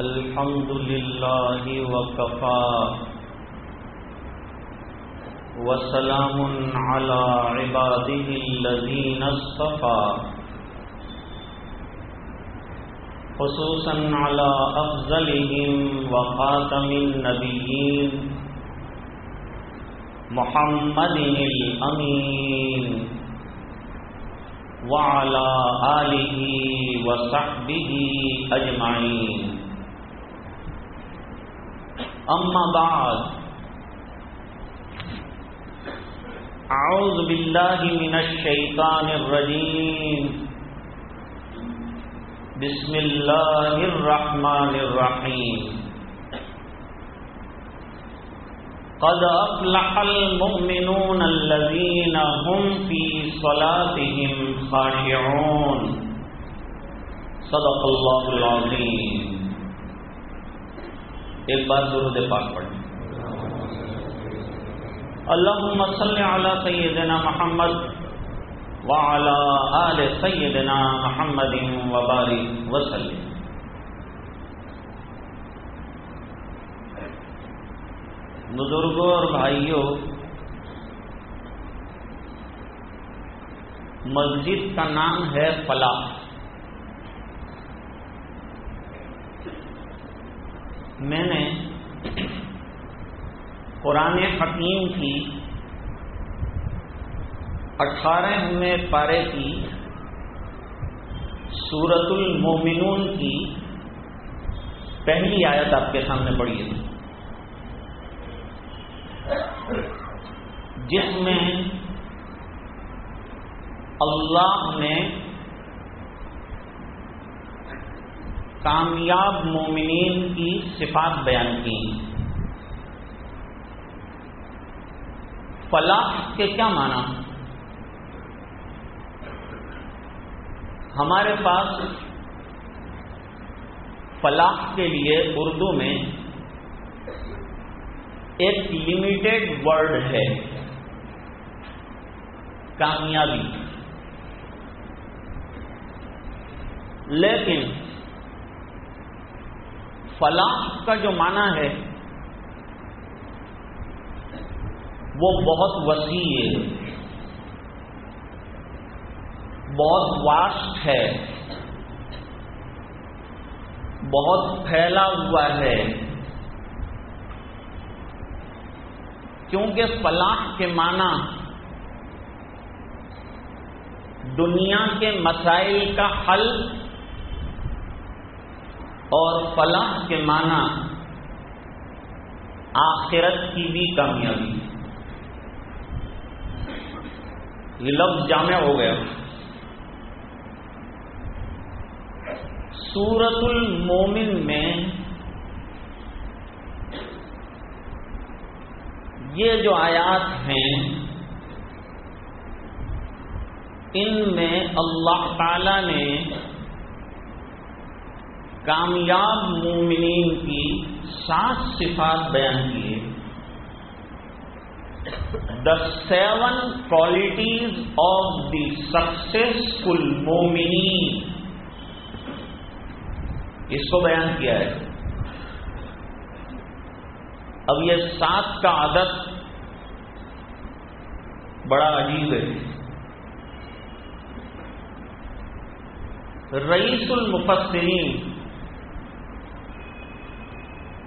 الحمد لله وكفى. وسلام على عباده الذين اصطفى. خصوصا على أفضلهم وخاتم النبيين محمد الأمين وعلى آله وصحبه أجمعين. أما بعد. أعوذ بالله من الشيطان الرجيم. بسم الله الرحمن الرحيم. قد أفلح المؤمنون الذين هم في صلاتهم خاشعون. صدق الله العظيم. ایک بار درود پاک پڑھیں اللهم صل على سيدنا محمد وعلى آل سيدنا محمد وبارك وسلم۔ بزرگوں اور بھائیوں، مسجد کا نام ہے فلاح۔ میں نے قرآن حکیم کی اٹھارہویں پارے کی سورت المومنون کی پہلی آیت آپ کے سامنے پڑھی ہے۔ جس میں اللہ نے کامیاب مومنین کی صفات بیان کی فلاح کے کیا معنی ہمارے پاس فلاح کے لیے اردو میں ایک لمیٹڈ ورڈ ہے، کامیابی۔ لیکن فلاح کا جو معنی ہے، وہ بہت وسیع ہے، بہت واسٹ ہے، بہت پھیلا ہوا ہے۔ کیونکہ فلاح کے معنی دنیا کے مسائل کا حل اور فلاح کے معنی آخرت کی بھی کامیابی۔ یہ لفظ جامع ہو گیا۔ سورت المومن میں یہ جو آیات ہیں، ان میں اللہ تعالی نے کامیاب مومنین کی سات صفات بیان کیے۔ The seven qualities of the successful مومنین۔ اس کو بیان کیا ہے۔ اب یہ سات کا عادت بڑا عجیب ہے۔ رئیس المفسرین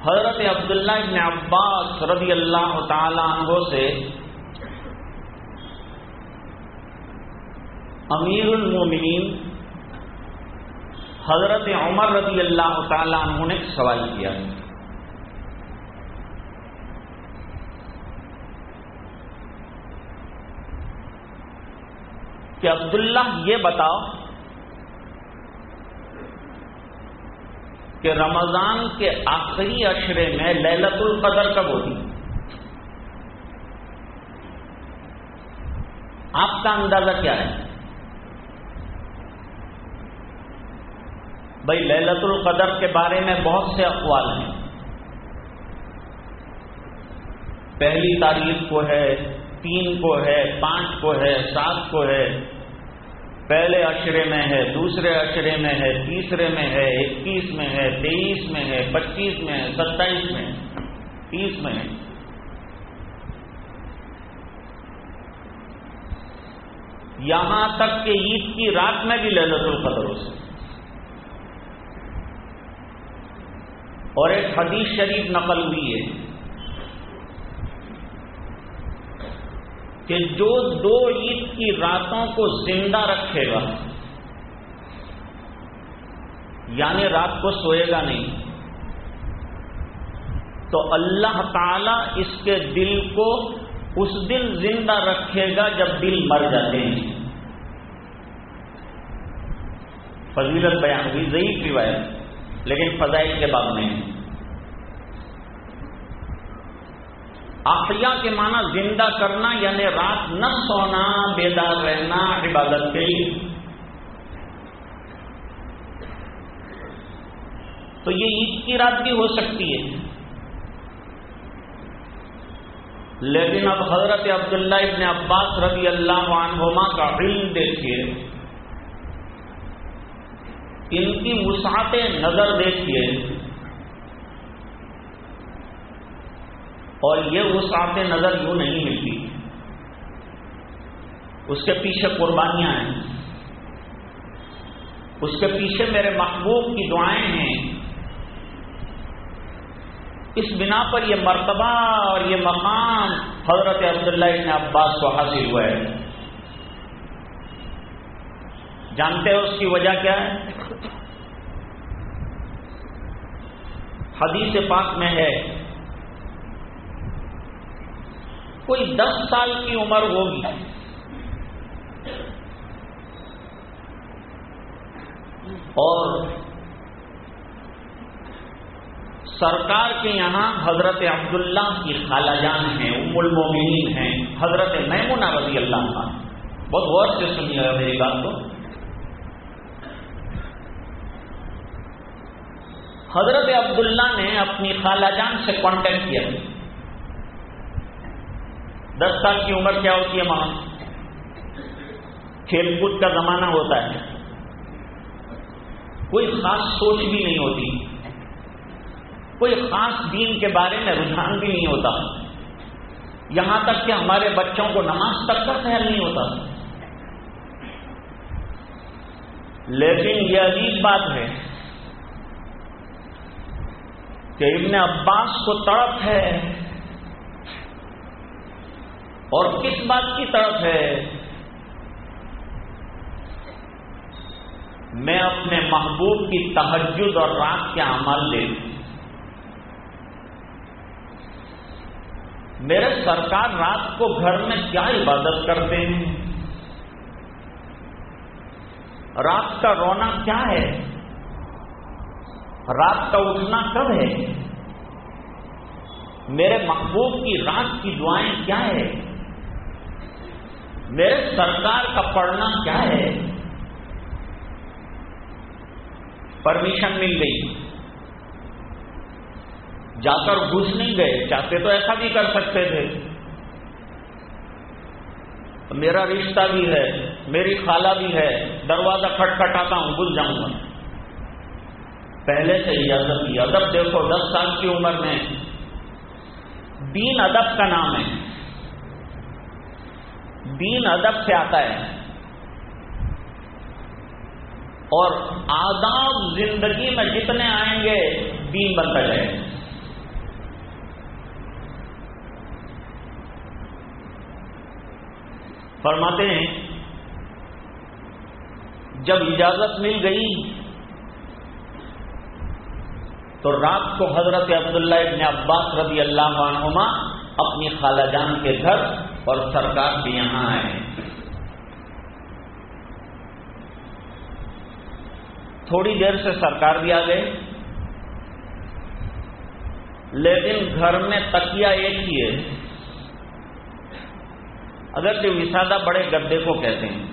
حضرت عبداللہ ابن عباس رضی اللہ تعالی عنہ سے امیر المومنین حضرت عمر رضی اللہ تعالی عنہ نے سوال کیا۔ کہ عبداللہ یہ بتاؤ کہ رمضان کے آخری اشرے میں للت القدر کب ہوتی؟ آپ کا اندازہ کیا ہے؟ بھائی للت القدر کے بارے میں بہت سے اقوال ہیں۔ پہلی تاریخ کو ہے، تین کو ہے، پانچ کو ہے، سات کو ہے۔ پہلے اشرے میں ہے، دوسرے اشرے میں ہے، تیسرے میں ہے، اکیس میں ہے، تیئیس میں ہے، پچیس میں ہے، ستائیس میں ہے، تیس میں ہے۔ یہاں تک کہ عید کی رات میں بھی للت القدر ہو سکتی اور ایک حدیث شریف نقل ہوئی ہے۔ کہ جو دو عید کی راتوں کو زندہ رکھے گا یعنی رات کو سوئے گا نہیں، تو اللہ تعالی اس کے دل کو اس دن زندہ رکھے گا جب دل مر جاتے ہیں۔ فضیلت بیان ہوئی، ضعیف روایت، لیکن فضائل کے بعد میں۔ آفیا کے معنی زندہ کرنا یعنی رات نہ سونا، بیدار رہنا، عبادت کے لیے تو یہ عید کی رات بھی ہو سکتی ہے۔ لیکن اب حضرت عبداللہ ابن عباس رضی اللہ عنہما کا علم دیکھیے۔ ان کی وسعت نظر دیکھیے۔ اور یہ وسعت نظر یوں نہیں ملتی۔ اس کے پیچھے قربانیاں ہیں۔ اس کے پیچھے میرے محبوب کی دعائیں ہیں۔ اس بنا پر یہ مرتبہ اور یہ مقام حضرت عبداللہ ابن عباس کو حاصل ہوا ہے۔ جانتے ہو اس کی وجہ کیا ہے؟ حدیث پاک میں ہے۔ کوئی دس سال کی عمر ہوگی۔ اور سرکار کے یہاں حضرت عبداللہ کی خالہ جان ہیں، ام المومنین ہیں، حضرت میمونہ رضی اللہ خان بہت غور سے سنیے گا میری بات کو۔ حضرت عبداللہ نے اپنی خالہ جان سے کانٹیکٹ کیا۔ دس سال کی عمر کیا ہوتی ہے وہاں کھیل کود کا زمانہ ہوتا ہے۔ کوئی خاص سوچ بھی نہیں ہوتی۔ کوئی خاص دین کے بارے میں رجحان بھی نہیں ہوتا۔ یہاں تک کہ ہمارے بچوں کو نماز تک کا خیال نہیں ہوتا۔ لیکن یہ عجیب بات ہے کہ ابن عباس کو تڑپ ہے۔ اور کس بات کی طرف ہے؟ میں اپنے محبوب کی تحجد اور رات کے عمل لے لوں۔ میرے سرکار رات کو گھر میں کیا عبادت کرتے ہیں؟ رات کا رونا کیا ہے؟ رات کا اٹھنا کب ہے؟ میرے محبوب کی رات کی دعائیں کیا ہے میرے سرکار کا پڑھنا کیا ہے؟ پرمیشن مل گئی۔ جا کر گھس نہیں گئے، چاہتے تو ایسا بھی کر سکتے تھے۔ میرا رشتہ بھی ہے، میری خالہ بھی ہے، دروازہ کھٹکھٹاتا ہوں، گھس جاؤں گا۔ پہلے سے اجازت دی ادب دیکھو، دس سال کی عمر میں۔ دین ادب کا نام ہے۔ دین ادب سے آتا ہے۔ اور آداب زندگی میں جتنے آئیں گے، دین بنتا جائے فرماتے ہیں، جب اجازت مل گئی، تو رات کو حضرت عبداللہ ابن عباس رضی اللہ عنہما اپنی خالہ جان کے گھر اور سرکار بھی یہاں آئے تھوڑی دیر سے سرکار بھی آ گئے۔ لیکن گھر میں تکیا ایک ہی ہے۔ اگر کہ وسادہ بڑے گدے کو کہتے ہیں۔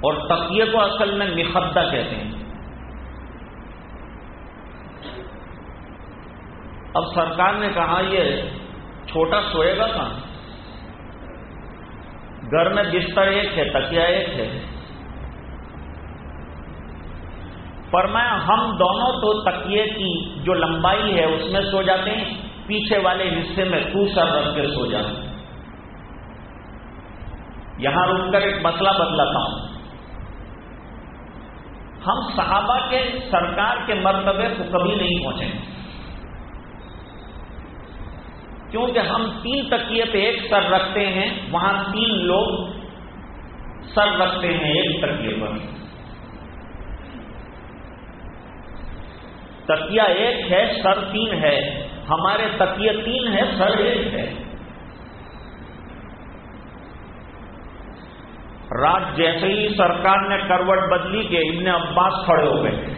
اور تکیے کو اصل میں مخدہ کہتے ہیں۔ اب سرکار نے کہا یہ چھوٹا سوئے گا کہاں گھر میں بستر ایک ہے، تکیا ایک ہے۔ فرمایا، ہم دونوں تو تکیے کی جو لمبائی ہے، اس میں سو جاتے ہیں۔ پیچھے والے حصے میں تو سر رکھ کے سو جاتے ہیں۔ یہاں رک کر ایک مسئلہ بدلاتا ہوں۔ ہم صحابہ کے سرکار کے مرتبے کو کبھی نہیں پہنچیں کیونکہ ہم تین تکیے پہ ایک سر رکھتے ہیں، وہاں تین لوگ سر رکھتے ہیں ایک تکیے پر۔ تکیا ایک ہے، سر تین ہے۔ ہمارے تکیے تین ہے، سر ایک ہے۔ رات جیسے ہی سرکار نے کروٹ بدلی کے، ابن عباس کھڑے ہو گئے۔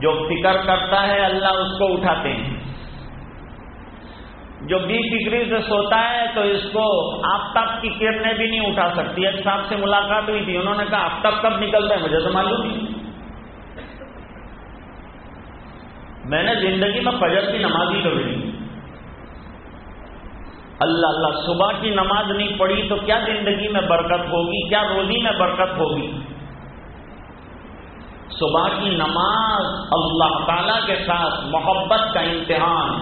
جو فکر کرتا ہے اللہ اس کو اٹھاتے ہیں۔ جو بی فکری سے سوتا ہے تو اس کو آفتاب کی کرنیں بھی نہیں اٹھا سکتی۔ ایک صاحب سے ملاقات ہوئی تھی، انہوں نے کہا آفتاب کب نکلتا ہے؟ مجھے تو معلوم نہیں۔ میں نے زندگی میں فجر کی نماز ہی کبھی نہیں۔ اللہ اللہ، صبح کی نماز نہیں پڑھی تو کیا زندگی میں برکت ہوگی؟ کیا روزی میں برکت ہوگی؟ صبح کی نماز اللہ تعالی کے ساتھ محبت کا امتحان۔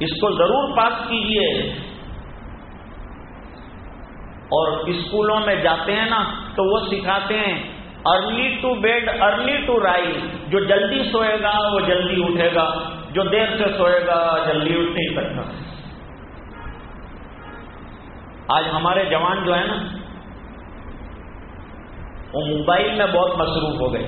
اس کو ضرور پاس کیجیے۔ اور اسکولوں میں جاتے ہیں نا تو وہ سکھاتے ہیں early to bed early to rise جو جلدی سوئے گا، وہ جلدی اٹھے گا۔ جو دیر سے سوئے گا، جلدی اٹھ نہیں سکتا آج ہمارے جوان جو ہیں نا وہ موبائل میں بہت مصروف ہو گئے۔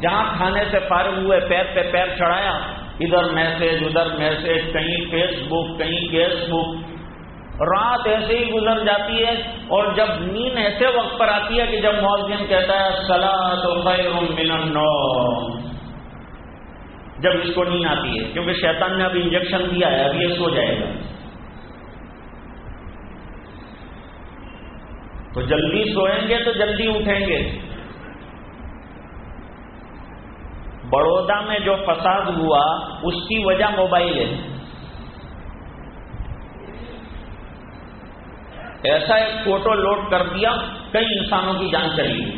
جہاں کھانے سے فارغ ہوئے، پیر پہ پیر چڑھایا۔ ادھر میسج ادھر میسج کہیں فیس بک کہیں گیس بک رات ایسے ہی گزر جاتی ہے اور جب نیند ایسے وقت پر آتی ہے کہ جب مولزم کہتا ہے سلا تو خیر من النوم جب اس کو نیند آتی ہے، کیونکہ شیطان نے ابھی انجیکشن دیا ہے، ابھی یہ سو جائے گا۔ تو جلدی سوئیں گے تو جلدی اٹھیں گے۔ بڑودا میں جو فساد ہوا، اس کی وجہ موبائل ہے۔ ایسا ایک فوٹو لوڈ کر دیا، کئی انسانوں کی جان چلی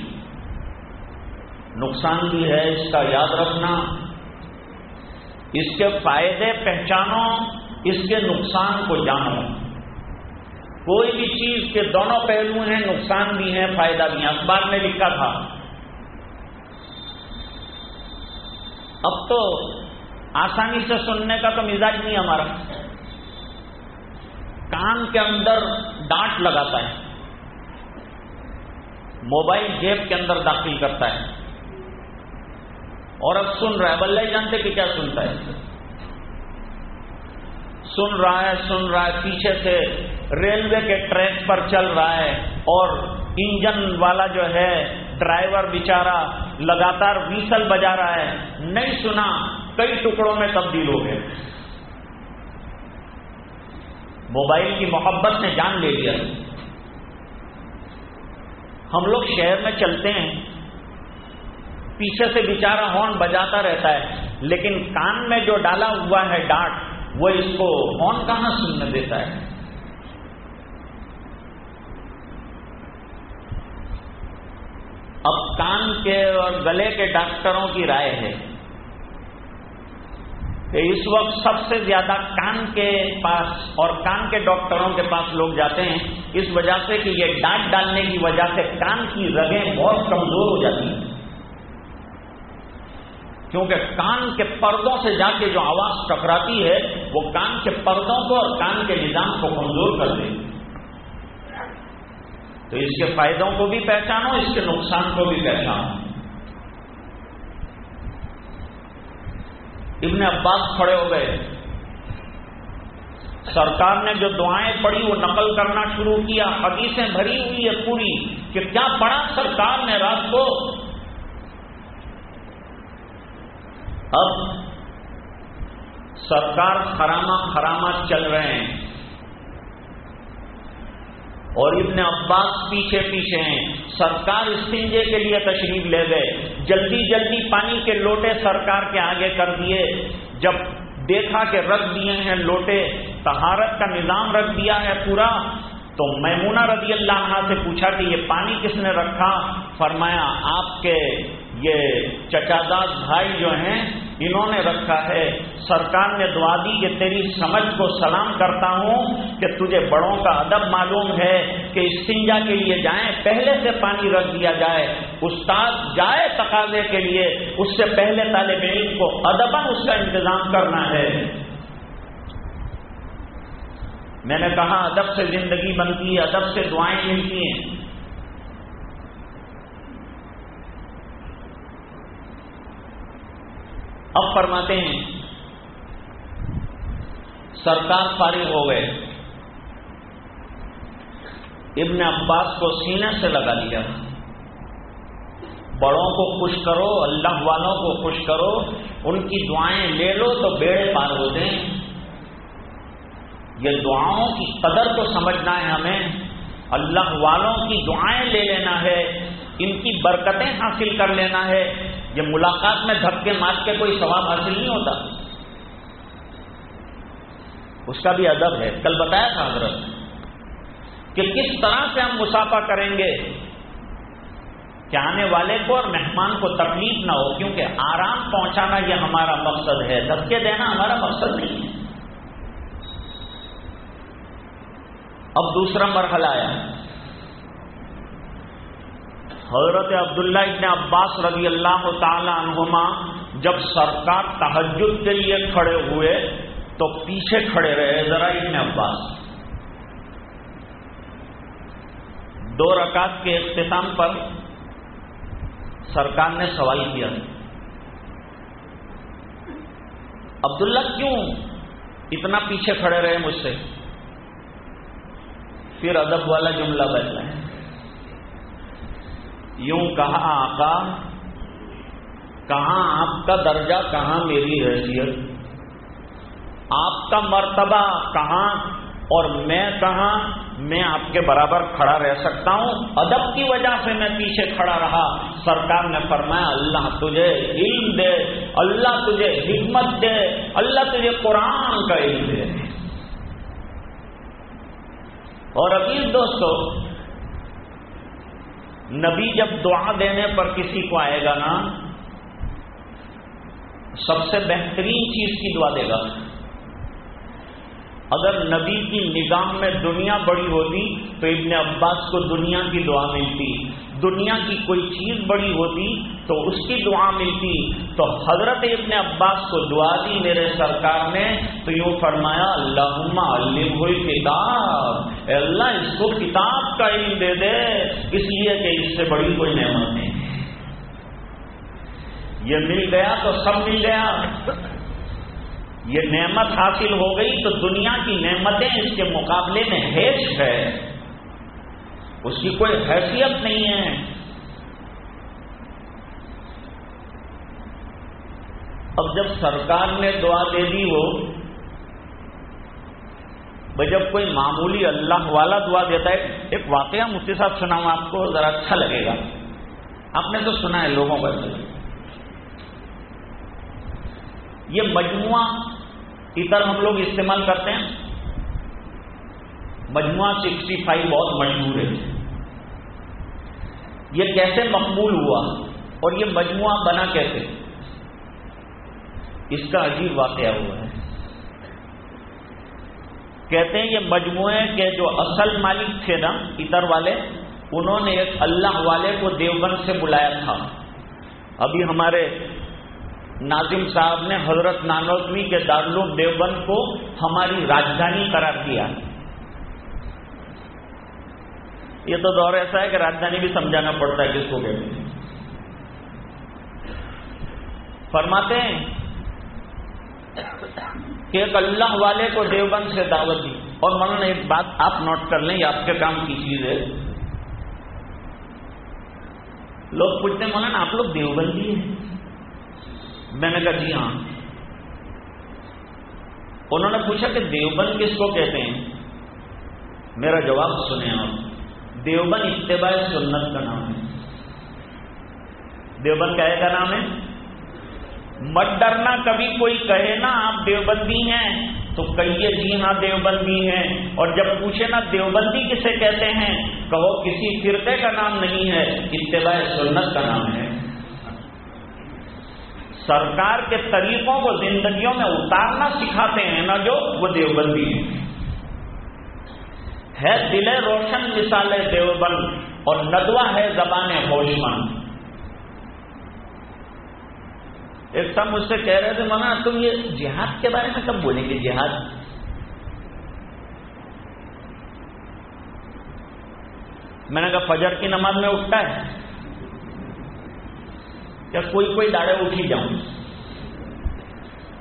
نقصان بھی ہے اس کا، یاد رکھنا۔ اس کے فائدے پہچانو، اس کے نقصان کو جانو۔ کوئی بھی چیز کے دونوں پہلو ہیں، نقصان بھی ہیں، فائدہ بھی ہیں۔ اخبار میں لکھا تھا۔ اب تو آسانی سے سننے کا تو مزاج نہیں ہمارا۔ کان کے اندر ڈانٹ لگاتا ہے۔ موبائل جیب کے اندر داخل کرتا ہے۔ اور اب سن رہا ہے بلے جانتے کہ کیا سنتا ہے۔ سن رہا ہے، سن رہا ہے، پیچھے سے ریلوے کے ٹریک پر چل رہا ہے اور انجن والا جو ہے ڈرائیور بیچارہ لگاتار ویسل بجا رہا ہے۔ نہیں سنا، کئی ٹکڑوں میں تبدیل ہو گئے۔ موبائل کی محبت نے جان لے لیا۔ ہم لوگ شہر میں چلتے ہیں۔ پیچھے سے بیچارہ ہارن بجاتا رہتا ہے، لیکن کان میں جو ڈالا ہوا ہے ڈانٹ وہ اس کو ہارن کہاں سننے دیتا ہے؟ اب کان کے اور گلے کے ڈاکٹروں کی رائے ہے کہ اس وقت سب سے زیادہ کان کے پاس اور کان کے ڈاکٹروں کے پاس لوگ جاتے ہیں، اس وجہ سے کہ یہ ڈانٹ ڈالنے کی وجہ سے کان کی رگیں بہت کمزور ہو جاتی ہیں۔ کیونکہ کان کے پردوں سے جا کے جو آواز ٹکراتی ہے، وہ کان کے پردوں کو اور کان کے نظام کو کمزور کر دے تو اس کے فائدوں کو بھی پہچانو، اس کے نقصان کو بھی پہچانو۔ ابن عباس کھڑے ہو گئے۔ سرکار نے جو دعائیں پڑھی، وہ نقل کرنا شروع کیا۔ حدیثیں بھری ہوئی ہے پوری کہ کیا پڑھا سرکار نے رات کو؟ اب سرکار خرامہ خرامہ چل رہے ہیں۔ اور ابن عباس پیچھے پیچھے ہیں۔ سرکار استنجے کے لیے تشریف لے گئے۔ جلدی جلدی پانی کے لوٹے سرکار کے آگے کر دیے۔ جب دیکھا کہ رکھ دیے ہیں لوٹے تہارت کا نظام رکھ دیا ہے پورا، تو میمونہ رضی اللہ عنہ سے پوچھا کہ یہ پانی کس نے رکھا؟ فرمایا، آپ کے یہ چچاداد بھائی جو ہیں، انہوں نے رکھا ہے، سرکار نے دعا دی کہ تیری سمجھ کو سلام کرتا ہوں کہ تجھے بڑوں کا ادب معلوم ہے کہ استنجا کے لیے جائیں، پہلے سے پانی رکھ دیا جائے۔ استاد جائے تقاضے کے لیے، اس سے پہلے طالب علم کو ادبا اس کا انتظام کرنا ہے۔ میں نے کہا، ادب سے زندگی بنتی ہے، ادب سے دعائیں ملتی ہیں۔ اب فرماتے ہیں سرکار فارغ ہو گئے۔ ابن عباس کو سینے سے لگا لیا۔ بڑوں کو خوش کرو، اللہ والوں کو خوش کرو، ان کی دعائیں لے لو تو بیڑے پار ہوتے ہیں یہ دعاؤں کی قدر کو سمجھنا ہے ہمیں۔ اللہ والوں کی دعائیں لے لینا ہے، ان کی برکتیں حاصل کر لینا ہے۔ یہ ملاقات میں دھکے مار کے کوئی ثواب حاصل نہیں ہوتا۔ اس کا بھی ادب ہے۔ کل بتایا تھا حضرت کہ کس طرح سے ہم مسافہ کریں گے کہ آنے والے کو اور مہمان کو تکلیف نہ ہو، کیونکہ آرام پہنچانا یہ ہمارا مقصد ہے۔ دھکے دینا ہمارا مقصد نہیں ہے۔ اب دوسرا مرحلہ آیا۔ حضرت عبداللہ ابن عباس رضی اللہ تعالی عنہما جب سرکار تحجد کے لیے کھڑے ہوئے تو پیچھے کھڑے رہے ذرا ابن عباس۔ دو رکعت کے اختتام پر سرکار نے سوال کیا۔ عبداللہ کیوں اتنا پیچھے کھڑے رہے مجھ سے؟ پھر ادب والا جملہ ہے۔ یوں کہا آقا، کہاں آپ کا درجہ، کہاں میری حیثیت؟ آپ کا مرتبہ کہاں اور میں کہاں؟ میں آپ کے برابر کھڑا رہ سکتا ہوں؟ ادب کی وجہ سے میں پیچھے کھڑا رہا۔ سرکار نے فرمایا، اللہ تجھے علم دے، اللہ تجھے حکمت دے، اللہ تجھے قرآن کا علم دے۔ اور عزیز دوستو نبی جب دعا دینے پر کسی کو آئے گا نا، سب سے بہترین چیز کی دعا دے گا۔ اگر نبی کی نظام میں دنیا بڑی ہوتی تو ابن عباس کو دنیا کی دعا ملتی۔ دنیا کی کوئی چیز بڑی ہوتی تو اس کی دعا ملتی۔ تو حضرت ابن عباس کو دعا دی میرے سرکار نے، تو یوں فرمایا اللہ علم ہوئی کتاب اے اللہ، اس کو کتاب کا علم دے دے۔ اس لیے کہ اس سے بڑی کوئی نعمت نہیں۔ یہ مل گیا تو سب مل گیا۔ یہ نعمت حاصل ہو گئی تو دنیا کی نعمتیں اس کے مقابلے میں ہیش ہے۔ اس کی کوئی حیثیت نہیں ہے۔ اب جب سرکار نے دعا دے دی وہ جب کوئی معمولی اللہ والا دعا دیتا ہے، ایک واقعہ مفتی صاحب سناؤں آپ کو، ذرا اچھا لگے گا۔ آپ نے تو سنا ہے لوگوں کا یہ مجموعہ اتر ہم لوگ استعمال کرتے ہیں۔ مجموعہ سکسٹی فائیو بہت مشہور ہے۔ یہ کیسے مقبول ہوا اور یہ مجموعہ بنا کیسے؟ اس کا عجیب واقعہ ہوا ہے۔ کہتے ہیں یہ مجموعے کے جو اصل مالک تھے نا، اتر والے، انہوں نے ایک اللہ والے کو دیوبند سے بلایا تھا۔ ابھی ہمارے ناظم صاحب نے حضرت نانوتوی کے دارالعلوم دیوبند کو ہماری راجدھانی قرار دیا۔ یہ تو دور ایسا ہے کہ راجدھانی بھی سمجھانا پڑتا ہے کس کو کہتے ہیں۔ فرماتے ہیں کہ ایک اللہ والے کو دیوبند سے دعوت دی۔ اور مولانا ایک بات آپ نوٹ کر لیں، یہ آپ کے کام کی چیز ہے۔ لوگ پوچھتے ہیں، مولانا، آپ لوگ دیوبندی ہیں؟ میں نے کہا جی ہاں۔ انہوں نے پوچھا کہ دیوبند کس کو کہتے ہیں؟ میرا جواب سنیں آپ۔ دیوبند اتباع سنت کا نام ہے۔ دیوبند کا کا نام ہے؟ مت ڈرنا، کبھی کوئی کہے نا، آپ دیوبندی ہیں، تو کہیے جی ہاں دیوبندی ہیں۔ اور جب پوچھے نا، دیوبندی کسے کہتے ہیں؟ کہو، کسی فرقے کا نام نہیں ہے، اتباع سنت کا نام ہے۔ سرکار کے طریقوں کو زندگیوں میں اتارنا سکھاتے ہیں نا جو وہ دیوبندی ہیں۔ ہے دل روشن مثال دیوبند اور ندوا ہے زبان ہوشمن ایک سب مجھ سے کہہ رہے تھے مانا تم یہ جہاد کے بارے میں کب بولیں گے؟ جہاد؟ میں نے کہا، فجر کی نماز میں اٹھتا ہے۔ کیا کوئی کوئی داڑے اٹھی جاؤں؟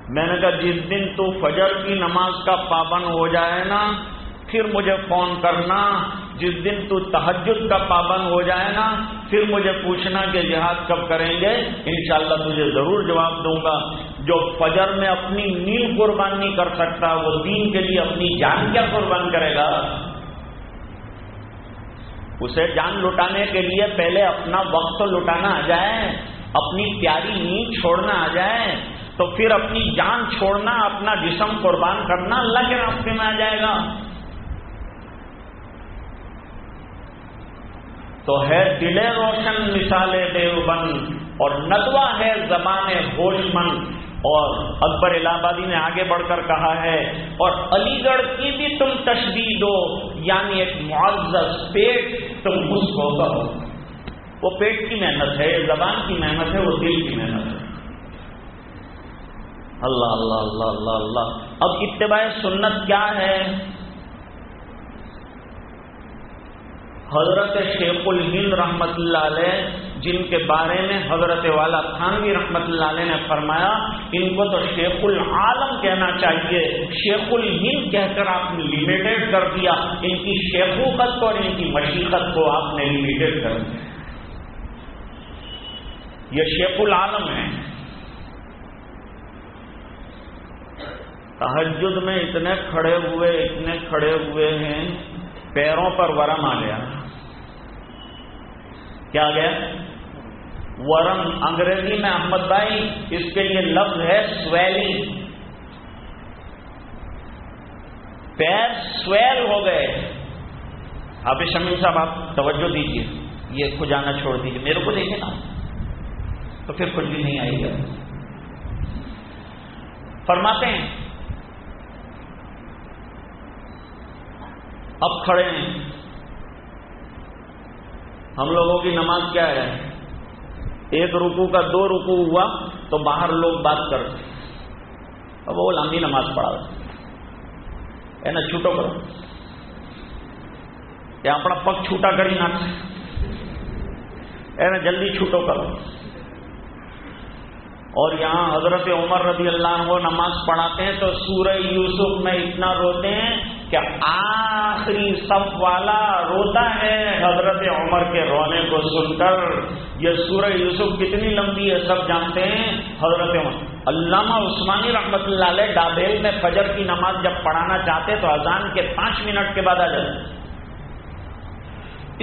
میں نے کہا، جس دن تو فجر کی نماز کا پابند ہو جائے نا پھر مجھے فون کرنا، جس دن تو تحجد کا پابند ہو جائے نا، پھر مجھے پوچھنا کہ جہاد کب کریں گے؟ انشاءاللہ تجھے ضرور جواب دوں گا۔ جو فجر میں اپنی نیند قربان نہیں کر سکتا، وہ دین کے لیے اپنی جان کیا قربان کرے گا؟ اسے جان لٹانے کے لیے پہلے اپنا وقت لٹانا آ جائے، اپنی پیاری نیند چھوڑنا آ جائے، تو پھر اپنی جان چھوڑنا، اپنا جسم قربان کرنا اللہ کے راستے میں آ جائے گا۔ تو ہے دل روشن مثال دیوبند اور ندوا ہے زبان ہوش مند اور اکبر الہ آبادی نے آگے بڑھ کر کہا ہے، اور علی گڑھ کی بھی تم تشدید دو یعنی ایک معزز پیٹ تم اس کو کرو وہ پیٹ کی محنت ہے، زبان کی محنت ہے، وہ دل کی محنت ہے۔ اللہ اللہ اللہ اللہ اللہ۔ اب اتباع سنت کیا ہے؟ حضرت شیخ الہند رحمت اللہ علیہ، جن کے بارے میں حضرت والا تھانوی رحمت اللہ علیہ نے فرمایا، ان کو تو شیخ العالم کہنا چاہیے۔ شیخ الہند کہہ کر آپ نے لمیٹڈ کر دیا۔ ان کی شیخوقت کو اور ان کی مشیقت کو آپ نے لمیٹڈ کر دیا۔ یہ شیخ العالم ہے تحجد میں اتنے کھڑے ہوئے، اتنے کھڑے ہوئے ہیں، پیروں پر ورم آ گیا۔ کیا گیا؟ ورم انگریزی میں احمد بھائی، اس کے لیے لفظ ہے سویلی پیر سویل ہو گئے۔ آپ شمیم صاحب، آپ توجہ دیجیے یہ کھجانا چھوڑ دیجیے میرے کو دیکھے نا۔ تو پھر کچھ بھی نہیں آئے گا۔ فرماتے ہیں۔ اب کھڑے ہیں۔ ہم لوگوں کی نماز کیا ہے؟ ایک رکو کا دو رکو ہوا تو باہر لوگ بات کر اب وہ لمبی نماز پڑھا ہے نا چھوٹو کرو۔ یا اپنا پگ چھوٹا کری نہ نا جلدی چھوٹو کرو۔ اور یہاں حضرت عمر رضی اللہ عنہ نماز پڑھاتے ہیں تو سورہ یوسف میں اتنا روتے ہیں کہ آخری صف والا روتا ہے حضرت عمر کے رونے کو سن کر۔ یہ سورہ یوسف کتنی لمبی ہے سب جانتے ہیں۔ حضرت عمر، علامہ عثمانی رحمت اللہ علیہ ڈابیل میں فجر کی نماز جب پڑھانا چاہتے تو اذان کے پانچ منٹ کے بعد آ جاتے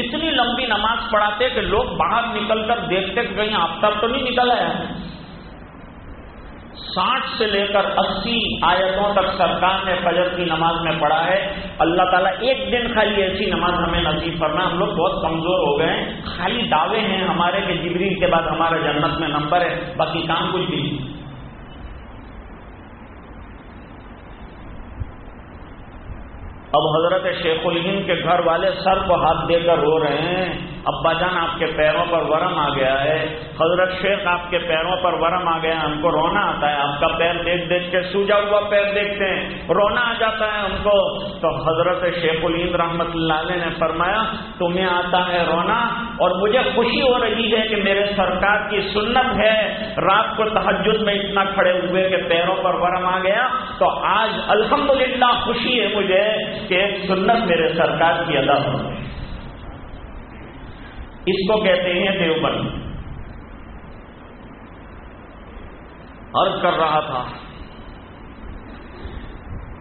اتنی لمبی نماز پڑھاتے کہ لوگ باہر نکل کر دیکھتے کہ کہیں آفتاب تو نہیں نکل آیا۔ ساٹھ سے لے کر اسی آیتوں تک سرکار نے فجر کی نماز میں پڑھا ہے۔ اللہ تعالیٰ ایک دن خالی ایسی نماز ہمیں نصیب کرنا ہم لوگ بہت کمزور ہو گئے ہیں۔ خالی دعوے ہیں ہمارے کہ جبریل کے بعد ہمارے جنت میں نمبر ہے، باقی کام کچھ بھی نہیں۔ اب حضرت شیخ الہند کے گھر والے سر کو ہاتھ دے کر رو رہے ہیں۔ ابا جان آپ کے پیروں پر ورم آ گیا ہے، حضرت شیخ آپ کے پیروں پر ورم آ گیا ہے، ہم کو رونا آتا ہے، آپ کا پیر دیکھ دیکھ کے سوجا ہوا پیر دیکھتے ہیں، رونا آ جاتا ہے ہم کو۔ تو حضرت شیخ الہند رحمت اللہ علیہ نے فرمایا، تمہیں آتا ہے رونا اور مجھے خوشی ہو رہی ہے کہ میرے سرکار کی سنت ہے۔ رات کو تحجد میں اتنا کھڑے ہوئے کہ پیروں پر ورم آ گیا۔ تو آج الحمدللہ خوشی ہے مجھے کہ ایک سنت میرے سرکار کی ادا ہو اس کو کہتے ہیں دیوبند۔ عرض کر رہا تھا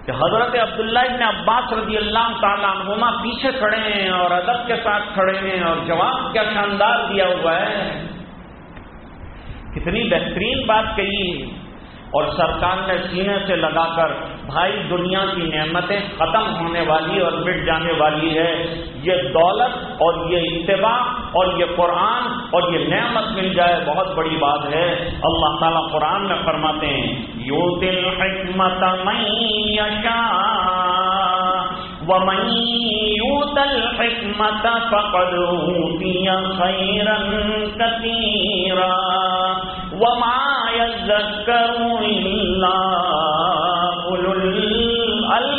کہ حضرت عبداللہ ابن عباس رضی اللہ تعالیٰ عنہما پیچھے کھڑے ہیں اور ادب کے ساتھ کھڑے ہیں اور جواب کیا شاندار دیا ہوا ہے۔ کتنی بہترین بات کہی اور سرکار نے سینے سے لگا کر، بھائی دنیا کی نعمتیں ختم ہونے والی اور مٹ جانے والی ہے۔ یہ دولت اور یہ اتباع اور یہ قرآن اور یہ نعمت مل جائے بہت بڑی بات ہے۔ اللہ تعالیٰ قرآن میں فرماتے ہیں یو دل حکمت ومن يؤت الحكمة فقد أوتي خيرا كثيرا وما يذكر إلا أولو الألباب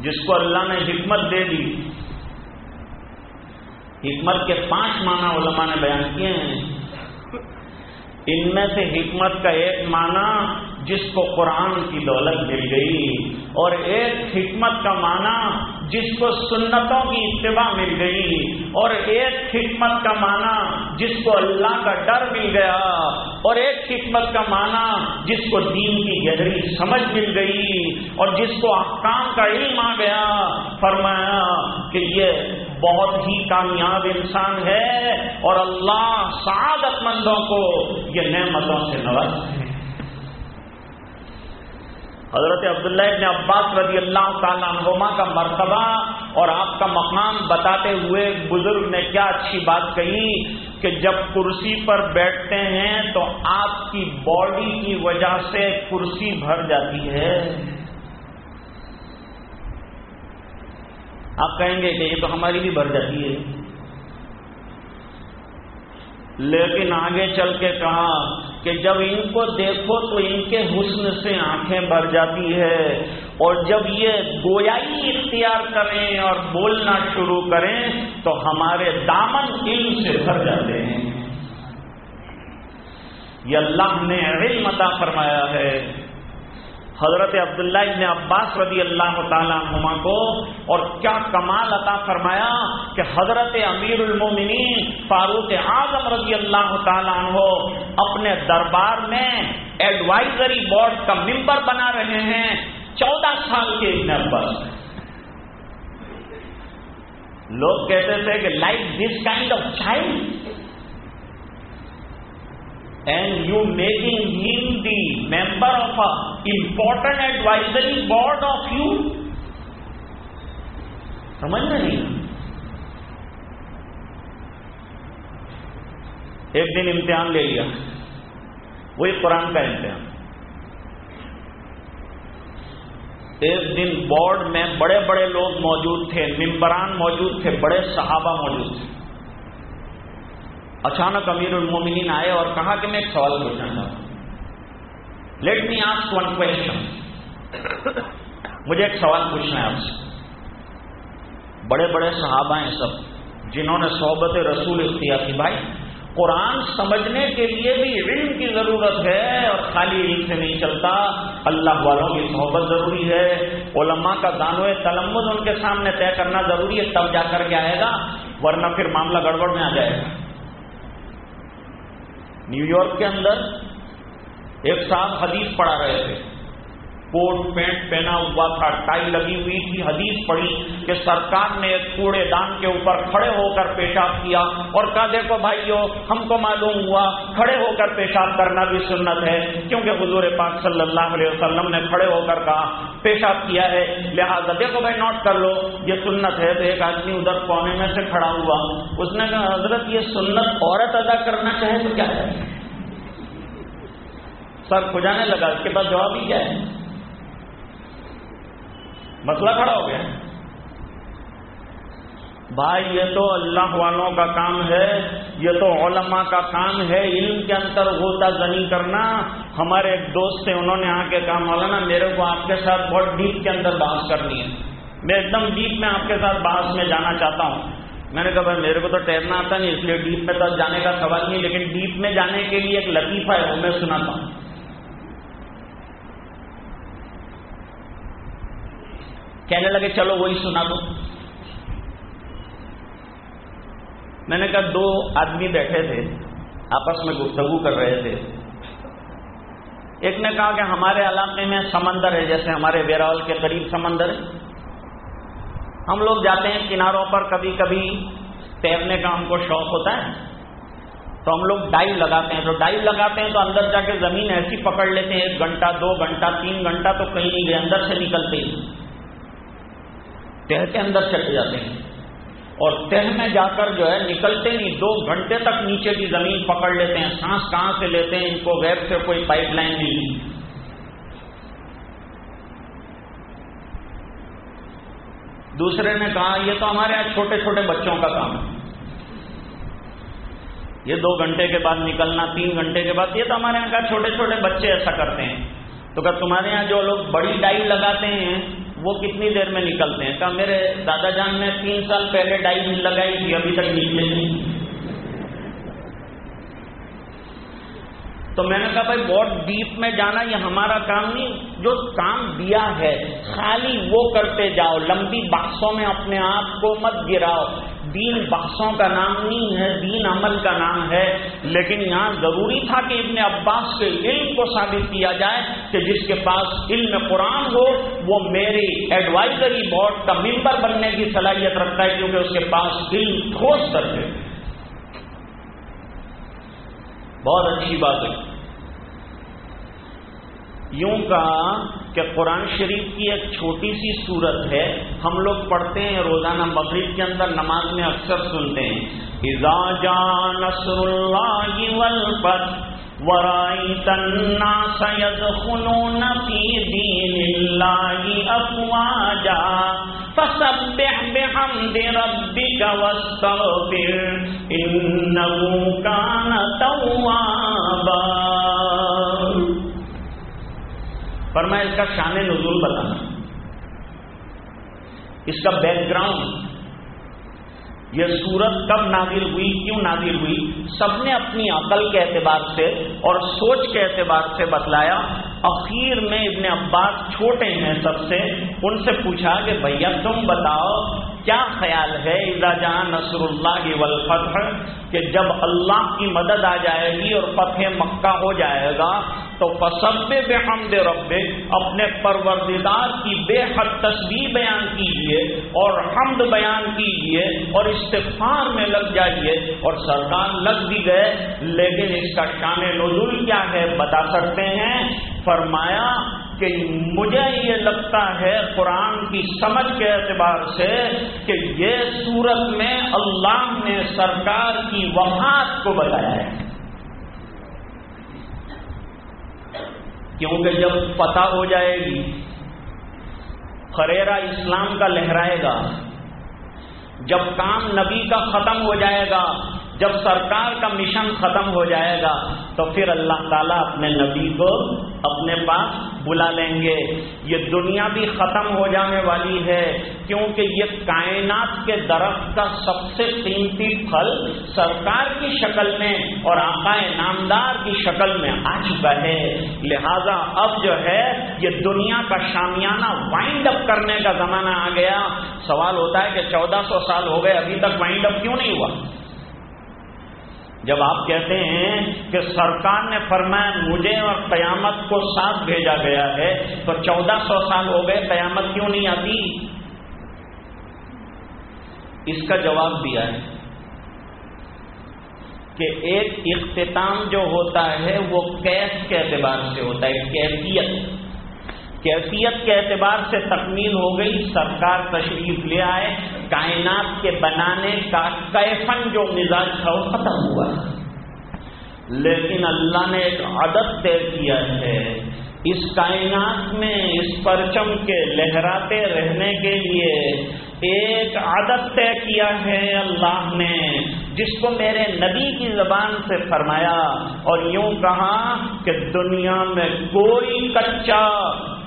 جس کو اللہ نے حکمت دے دی۔ حکمت کے پانچ معنی علماء نے بیان کیے ہیں۔ ان میں سے حکمت کا ایک معنی جس کو قرآن کی دولت مل گئی اور ایک حکمت کا معنی جس کو سنتوں کی اتباع مل گئی اور ایک حکمت کا معنی جس کو اللہ کا ڈر مل گیا اور ایک حکمت کا معنی جس کو دین کی گہری سمجھ مل گئی اور جس کو احکام کا علم آ گیا، فرمایا کہ یہ بہت ہی کامیاب انسان ہے اور اللہ سعادت مندوں کو یہ نعمتوں سے نواز حضرت عبداللہ ابن عباس رضی اللہ تعالیٰ عنہما کا مرتبہ اور آپ کا مقام بتاتے ہوئے بزرگ نے کیا اچھی بات کہی کہ جب کرسی پر بیٹھتے ہیں تو آپ کی باڈی کی وجہ سے کرسی بھر جاتی ہے۔ آپ کہیں گے کہ یہ تو ہماری بھی بھر جاتی ہے۔ لیکن آگے چل کے کہا کہ جب ان کو دیکھو تو ان کے حسن سے آنکھیں بھر جاتی ہے اور جب یہ گویائی اختیار کریں اور بولنا شروع کریں تو ہمارے دامن علم سے بھر جاتے ہیں۔ یہ اللہ نے علم عطا فرمایا ہے۔ حضرت عبداللہ ابن عباس رضی اللہ تعالیٰ عنہما کو، اور کیا کمال عطا فرمایا کہ حضرت امیر المومنین فاروق اعظم رضی اللہ تعالیٰ عنہ اپنے دربار میں ایڈوائزری بورڈ کا ممبر بنا رہے ہیں چودہ سال کے ابن عباس لوگ کہتے تھے کہ like this kind of child and you making him the member of a important advisory board of you. سمجھ میں نہیں ایک دن امتحان لے لیا وہی قرآن کا امتحان ایک دن بورڈ میں بڑے بڑے لوگ موجود تھے ممبران موجود تھے بڑے صحابہ موجود تھے اچانک امیر المومنین آئے اور کہا کہ میں ایک سوال پوچھنا چاہتا ہوں۔ Let me ask one question مجھے ایک سوال پوچھنا ہے آپ سے۔ بڑے بڑے صحابہ ہیں سب، جنہوں نے صحبت رسول اختیار کی۔ بھائی، قرآن سمجھنے کے لیے بھی علم کی ضرورت ہے اور خالی علم سے نہیں چلتا۔ اللہ والوں کی صحبت ضروری ہے۔ علماء کا دانو تلمد ان کے سامنے طے کرنا ضروری ہے، تب جا کر کے آئے گا، ورنہ پھر معاملہ گڑبڑ میں آ جائے گا۔ نیو یارک کے اندر ایک صاحب حدیث پڑھا رہے تھے۔ کوٹ پینٹ پہنا ہوا تھا ٹائی لگی ہوئی تھی حدیث پڑی کہ سرکار نے ایک کوڑے دان کے اوپر کھڑے ہو کر پیشاب کیا اور کہا دیکھو بھائیو ہم کو معلوم ہوا کھڑے ہو کر پیشاب کرنا بھی سنت ہے کیونکہ حضور پاک صلی اللہ علیہ وسلم نے کھڑے ہو کر کہا پیشاب کیا ہے لہٰذا دیکھو بھائی نوٹ کر لو یہ سنت ہے تو ایک آدمی ادھر کونے میں سے کھڑا ہوا اس نے کہا حضرت یہ سنت عورت ادا کرنا چاہے تو کیا ہے سر کھجانے لگا اس کے بعد جواب ہی کیا ہے مسئلہ کھڑا ہو گیا۔ بھائی، یہ تو اللہ والوں کا کام ہے، یہ تو علماء کا کام ہے۔ علم کے اندر ہوتا زنی کرنا۔ ہمارے ایک دوست تھے، انہوں نے آ کے کہا، مولانا، میرے کو آپ کے ساتھ بہت ڈیپ کے اندر بحث کرنی ہے۔ میں ایک دم ڈیپ میں آپ کے ساتھ بحث میں جانا چاہتا ہوں۔ میں نے کہا، بھائی، میرے کو تو ٹہرنا آتا نہیں، اس لیے ڈیپ میں تو جانے کا سوال نہیں، لیکن ڈیپ میں جانے کے لیے ایک لطیفہ ہے، وہ میں سناتا ہوں۔ کہنے لگے، چلو وہی سنا دو. میں نے کہا، دو آدمی بیٹھے تھے، آپس میں گفتگو کر رہے تھے۔ ایک نے کہا کہ ہمارے علاقے میں سمندر ہے، جیسے ہمارے ویراول کے قریب سمندر ہے۔ ہم لوگ جاتے ہیں کناروں پر کبھی کبھی تیرنے کا ہم کو شوق ہوتا ہے۔ تو ہم لوگ ڈائیو لگاتے ہیں۔ تو ڈائیو لگاتے ہیں تو اندر جا کے زمین ایسی پکڑ لیتے ہیں، ایک گھنٹہ، دو گھنٹہ، تین گھنٹہ تو کہیں نہیں گئے، اندر سے نکلتے ہی تہ کے اندر چلے جاتے ہیں۔ اور تہ میں جا کر جو ہے نکلتے نہیں، دو گھنٹے تک نیچے کی زمین پکڑ لیتے ہیں، سانس کہاں سے لیتے ہیں؟ ان کو غیر سے کوئی پائپ لائن نہیں۔ دوسرے نے کہا، یہ تو ہمارے یہاں چھوٹے چھوٹے بچوں کا کام ہے۔ یہ دو گھنٹے کے بعد نکلنا، تین گھنٹے کے بعد، یہ تو ہمارے یہاں کا چھوٹے چھوٹے بچے ایسا کرتے ہیں۔ تو کہ تمہارے یہاں جو لوگ بڑی ڈائی لگاتے ہیں وہ کتنی دیر میں نکلتے ہیں؟ کہا، میرے دادا جان نے تین سال پہلے ڈائی لگائی تھی، ابھی تک نکلے نہیں۔ تو میں نے کہا، بھائی، بہت ڈیپ میں جانا، یہ ہمارا کام نہیں۔ جو کام دیا ہے، خالی وہ کرتے جاؤ، لمبی بحثوں میں اپنے آپ کو مت گراؤ۔ دین بحثوں کا نام نہیں ہے، دین عمل کا نام ہے۔ لیکن یہاں ضروری تھا کہ ابن عباس کے علم کو ثابت کیا جائے کہ جس کے پاس علم قرآن ہو، وہ میری ایڈوائزری بورڈ کا ممبر بننے کی صلاحیت رکھتا ہے کیونکہ اس کے پاس علم ٹھوس کرتے بہت اچھی بات ہے۔ یوں کہا کہ قرآن شریف کی ایک چھوٹی سی صورت ہے۔ ہم لوگ پڑھتے ہیں، روزانہ مغرب کے اندر نماز میں اکثر سنتے ہیں۔ اذا جا نصر اللہ والفتح ورائیت الناس يدخلون في دين الله افواجا فسبح بحمد ربك واستغفر انه كان توابا. فرمایا اس کا شان نزول بتانا اس کا بیک گراؤنڈ یہ سورت کب نازل ہوئی، کیوں نازل ہوئی؟ سب نے اپنی عقل کے اعتبار سے اور سوچ کے اعتبار سے بتلایا۔ اخیر میں ابن عباس چھوٹے ہیں سب سے، ان سے پوچھا کہ بھیا تم بتاؤ کیا خیال ہے اذا جان نصر اللہ والفتح کہ جب اللہ کی مدد آ جائے گی اور فتح مکہ ہو جائے گا تو فسب بے حمد رب اپنے پروردگار کی بے حد تصویر بیان کیجیے اور حمد بیان کیجیے اور استفار میں لگ جائیے اور سرکار لگ بھی گئے، لیکن اس کا شان نزول کیا ہے بتا سکتے ہیں؟ فرمایا کہ مجھے یہ لگتا ہے قرآن کی سمجھ کے اعتبار سے کہ یہ صورت میں اللہ نے سرکار کی وفات کو بتایا ہے۔ کیونکہ جب پتہ ہو جائے گی خریرا اسلام کا لہرائے گا، جب کام نبی کا ختم ہو جائے گا جب سرکار کا مشن ختم ہو جائے گا تو پھر اللہ تعالیٰ اپنے نبی کو اپنے پاس بلا لیں گے۔ یہ دنیا بھی ختم ہو جانے والی ہے کیونکہ یہ کائنات کے درخت کا سب سے قیمتی پھل سرکار کی شکل میں اور آقا نامدار کی شکل میں آ چکا ہے۔ لہذا اب جو ہے یہ دنیا کا شامیانہ وائنڈ اپ کرنے کا زمانہ آ گیا۔ سوال ہوتا ہے کہ چودہ سو سال ہو گئے، ابھی تک وائنڈ اپ کیوں نہیں ہوا؟ جب آپ کہتے ہیں کہ سرکار نے فرمایا مجھے اور قیامت کو ساتھ بھیجا گیا ہے، تو چودہ سو سال ہو گئے، قیامت کیوں نہیں آتی؟ اس کا جواب دیا ہے کہ ایک اختتام جو ہوتا ہے وہ کیس کے اعتبار سے ہوتا ہے، کیفیت۔ کیفیت کے اعتبار سے تکمیل ہو گئی، سرکار تشریف لے آئے، کائنات کے بنانے کا کیفن جو مزاج تھا وہ ختم ہوا۔ لیکن اللہ نے ایک عدد طے کیا ہے اس کائنات میں اس پرچم کے لہراتے رہنے کے لیے ایک عادت طے کیا ہے اللہ نے، جس کو میرے نبی کی زبان سے فرمایا اور یوں کہا کہ دنیا میں کوئی کچا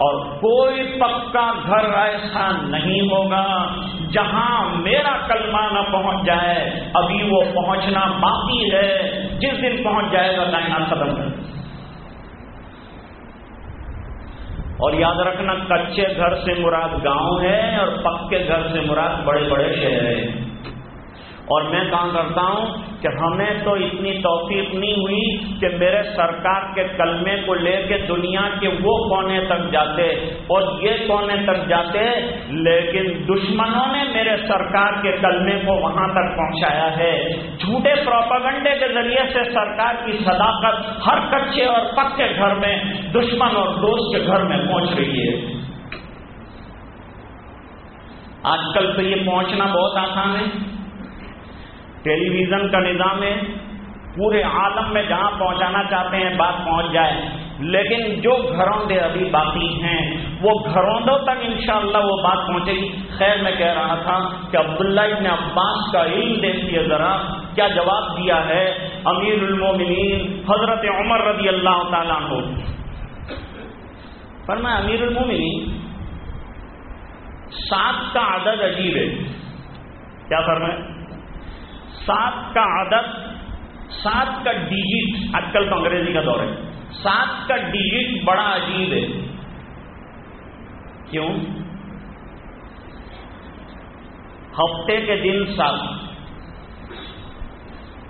اور کوئی پکا گھر ایسا نہیں ہوگا جہاں میرا کلمہ نہ پہنچ جائے، ابھی وہ پہنچنا باقی ہے، جس دن پہنچ جائے گا کائنات ختم کر اور یاد رکھنا، کچے گھر سے مراد گاؤں ہے اور پکے گھر سے مراد بڑے بڑے شہر ہیں۔ اور میں کہاں کرتا ہوں کہ ہمیں تو اتنی توفیق نہیں ہوئی کہ میرے سرکار کے کلمے کو لے کے دنیا کے وہ کونے تک جاتے اور یہ کونے تک جاتے لیکن دشمنوں نے میرے سرکار کے کلمے کو وہاں تک پہنچایا ہے۔ جھوٹے پروپگنڈے کے ذریعے سے سرکار کی صداقت ہر کچے اور پکے گھر میں دشمن اور دوست کے گھر میں پہنچ رہی ہے۔ آج کل تو یہ پہنچنا بہت آسان ہے۔ ٹیلی ویژن کا نظام ہے، پورے عالم میں جہاں پہنچانا چاہتے ہیں، بات پہنچ جائے۔ لیکن جو گھروں دے ابھی باقی ہیں، وہ گھروں تک انشاءاللہ وہ بات پہنچے گی۔ خیر، میں کہہ رہا تھا کہ عبداللہ ابن عباس کا علم دیکھیے ذرا، کیا جواب دیا ہے امیر المومنین حضرت عمر رضی اللہ تعالیٰ کو پر میں امیر المومنین، سات کا عدد عجیب ہے۔ کیا فرمائے سات کا عدد، سات کا ڈیجٹ آج کل تو انگریزی کا دور ہے، سات کا ڈیجٹ بڑا عجیب ہے۔ کیوں؟ ہفتے کے دن سات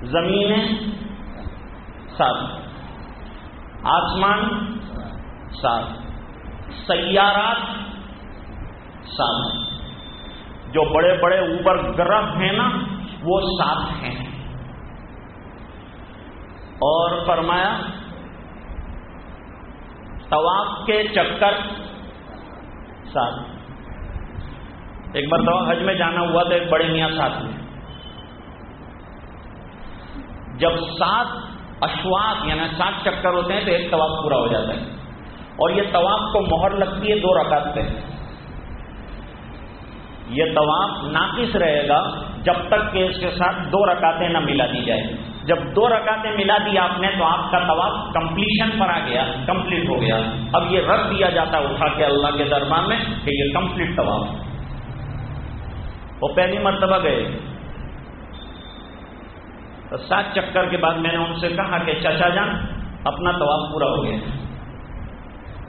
زمینیں سات آسمان سات سیارات سات جو بڑے بڑے اوپر گرف ہیں نا وہ سات ہیں۔ اور فرمایا، طواف کے چکر سات ایک بار تو حج میں جانا ہوا تو ایک بڑے میاں ساتھ میں۔ جب سات اشواق یعنی سات چکر ہوتے ہیں تو ایک طواف پورا ہو جاتا ہے۔ اور یہ طواف کو مہر لگتی ہے دو رکعت پہ۔ یہ طواف ناقص رہے گا جب تک کہ اس کے ساتھ دو رکعتیں نہ ملا دی جائے جب دو رکعتیں ملا دی آپ نے تو آپ کا طواف کمپلیشن پر آ گیا، کمپلیٹ ہو گیا۔ اب یہ رکھ دیا جاتا اٹھا کے اللہ کے دربار میں کہ یہ کمپلیٹ طواف۔ وہ پہلی مرتبہ گئے۔ تو سات چکر کے بعد میں نے ان سے کہا کہ چچا جان، اپنا طواف پورا ہو گیا۔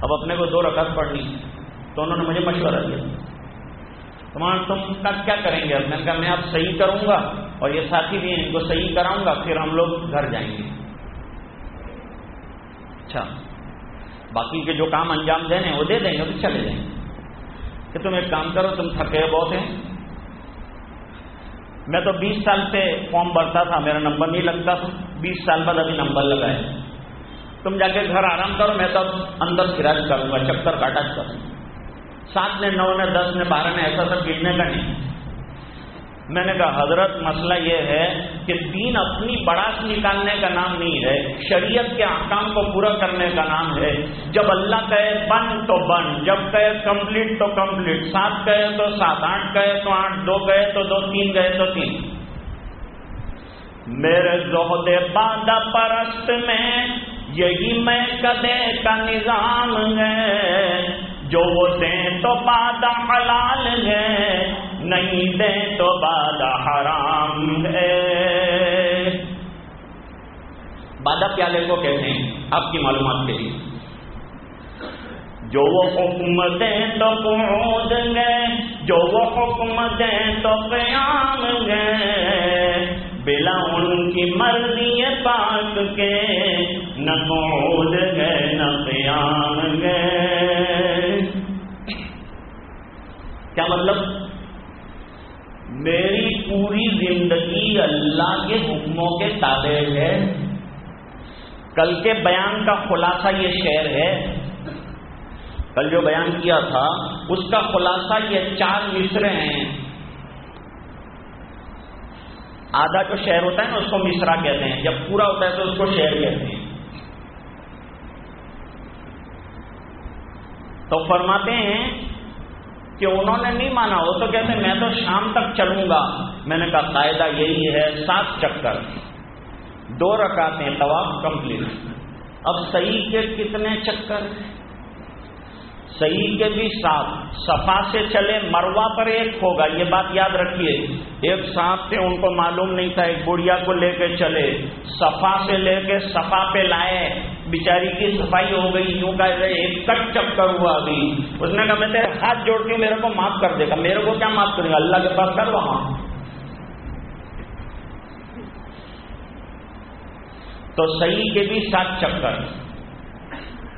اب اپنے کو دو رکعت پڑھ لی تو انہوں نے مجھے مشورہ دیا۔ تمہارا تم کا کیا کریں گے؟ میں نے کہا میں اب صحیح کروں گا اور یہ ساتھی بھی ہیں ان کو صحیح کراؤں گا، پھر ہم لوگ گھر جائیں گے۔ اچھا۔ باقی کے جو کام انجام دینے وہ دے دیں گے تو چلے جائیں۔ گے کہ تم ایک کام کرو، تم تھکے بہت ہیں۔ میں تو بیس سال سے فارم بھرتا تھا، میرا نمبر نہیں لگتا تھا۔ بیس سال بعد ابھی نمبر لگائے تم جا کے گھر آرام کرو، میں تو اندر سراج کروں گا، چکر کاٹا کروں گا سات نے نو نے دس نے بارہ نے ایسا سب گرنے کا نہیں۔ میں نے کہا، حضرت، مسئلہ یہ ہے کہ دین اپنی بڑاس نکالنے کا نام نہیں ہے، شریعت کے احکام کو پورا کرنے کا نام ہے۔ جب اللہ کہے بند تو بند جب کہے کمپلیٹ تو کمپلیٹ سات کہے تو سات، آٹھ کہے تو آٹھ، دو گئے تو دو، تین گئے تو تین۔ میرے زہد بادہ پرست میں یہی میں کدے کا نظام ہے۔ جو وہ دیں تو بادہ حلال ہے نہیں دیں تو بادہ حرام ہے۔ بادہ پیالے کو کہتے ہیں آپ کی معلومات کے لیے۔ جو وہ حکم دیں تو قعود گئے جو وہ حکم دیں تو قیام گئے بلا ان کی مرضی پاک کے نہ قعود گئے نہ قیام گئے کیا مطلب؟ میری پوری زندگی اللہ کے حکموں کے تابع ہے۔ کل کے بیان کا خلاصہ یہ شعر ہے۔ کل جو بیان کیا تھا، اس کا خلاصہ یہ چار مصرے ہیں۔ آدھا جو شعر ہوتا ہے نا، اس کو مصرا کہتے ہیں۔ جب پورا ہوتا ہے تو اس کو شعر کہتے ہیں۔ تو فرماتے ہیں کہ انہوں نے نہیں مانا، وہ تو کہتے میں تو شام تک چلوں گا۔ میں نے کہا، قاعدہ یہی ہے، سات چکر۔ دو رکعتیں طواف کمپلیٹ۔ اب صحیح کے کتنے چکر؟ صحیح کے بھی سانپ صفا سے چلے مروا پر ایک ہوگا، یہ بات یاد رکھیے۔ ایک سانپ تھے ان کو معلوم نہیں تھا، ایک بڑھیا کو لے کے چلے۔ صفا سے لے کے صفا پہ لائے، بیچاری کی صفائی ہو گئی، یوں کا ایک کٹ چکر ہوا ابھی۔ اس نے کہا، میں تیرے ہاتھ جوڑ کے میرے کو معاف کر دے گا۔ میرے کو کیا معاف کرے گا؟ اللہ کے پاس کر وہاں۔ تو صحیح کے بھی سات چکر۔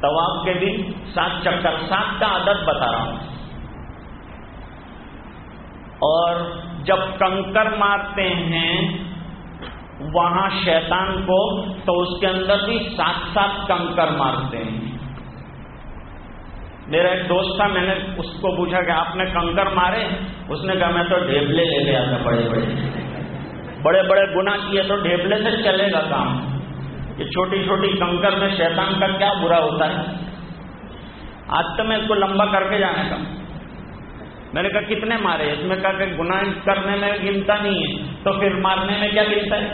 طواف کے بھی سات چکر، سات کا عدد بتا رہا ہوں۔ اور جب کنکر مارتے ہیں، وہاں شیطان کو تو اس کے اندر بھی سات سات کنکر مارتے ہیں۔ میرا ایک دوست تھا، میں نے اس کو پوچھا کہ آپ نے کنکر مارے؟ اس نے کہا، میں تو ڈھیبلے لے لیا تھا، بڑے بڑے۔ بڑے بڑے گنا کیے تو ڈھیبلے سے چلے گا کام۔ یہ چھوٹی چھوٹی کنکر میں شیطان کا کیا برا ہوتا ہے؟ آج تو میں اس کو لمبا کر کے جانے کا میں نے کہا کتنے مارے؟ اس میں کہا کہ گناہ کرنے میں گنتا نہیں ہے، تو پھر مارنے میں کیا گنتا ہے؟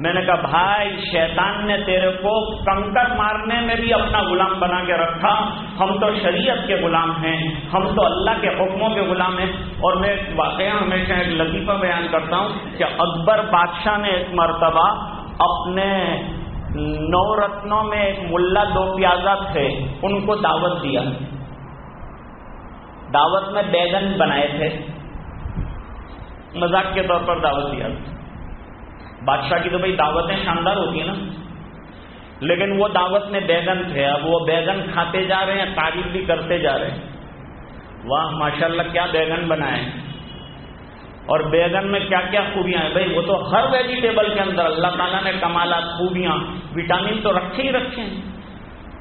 میں نے کہا بھائی، شیطان نے تیرے کو کنکر مارنے میں بھی اپنا غلام بنا کے رکھا۔ ہم تو شریعت کے غلام ہیں، ہم تو اللہ کے حکموں کے غلام ہیں۔ اور میں ایک واقعہ ہمیشہ ایک لطیفہ بیان کرتا ہوں کہ اکبر بادشاہ نے ایک مرتبہ اپنے نو رتنوں میں ایک ملا دو پیازا تھے، ان کو دعوت دیا۔ دعوت میں بیگن بنائے تھے۔ مذاق کے طور پر دعوت دیا۔ بادشاہ کی تو بھائی دعوتیں شاندار ہوتی ہیں نا۔ لیکن وہ دعوت میں بیگن تھے۔ اب وہ بیگن کھاتے جا رہے ہیں، تعریف بھی کرتے جا رہے ہیں۔ واہ ماشاء اللہ کیا بیگن بنائے۔ اور بیگن میں کیا کیا خوبیاں ہیں؟ بھائی وہ تو ہر ویجیٹیبل کے اندر اللہ تعالیٰ نے کمالات خوبیاں وٹامن تو رکھے ہی رکھے ہیں۔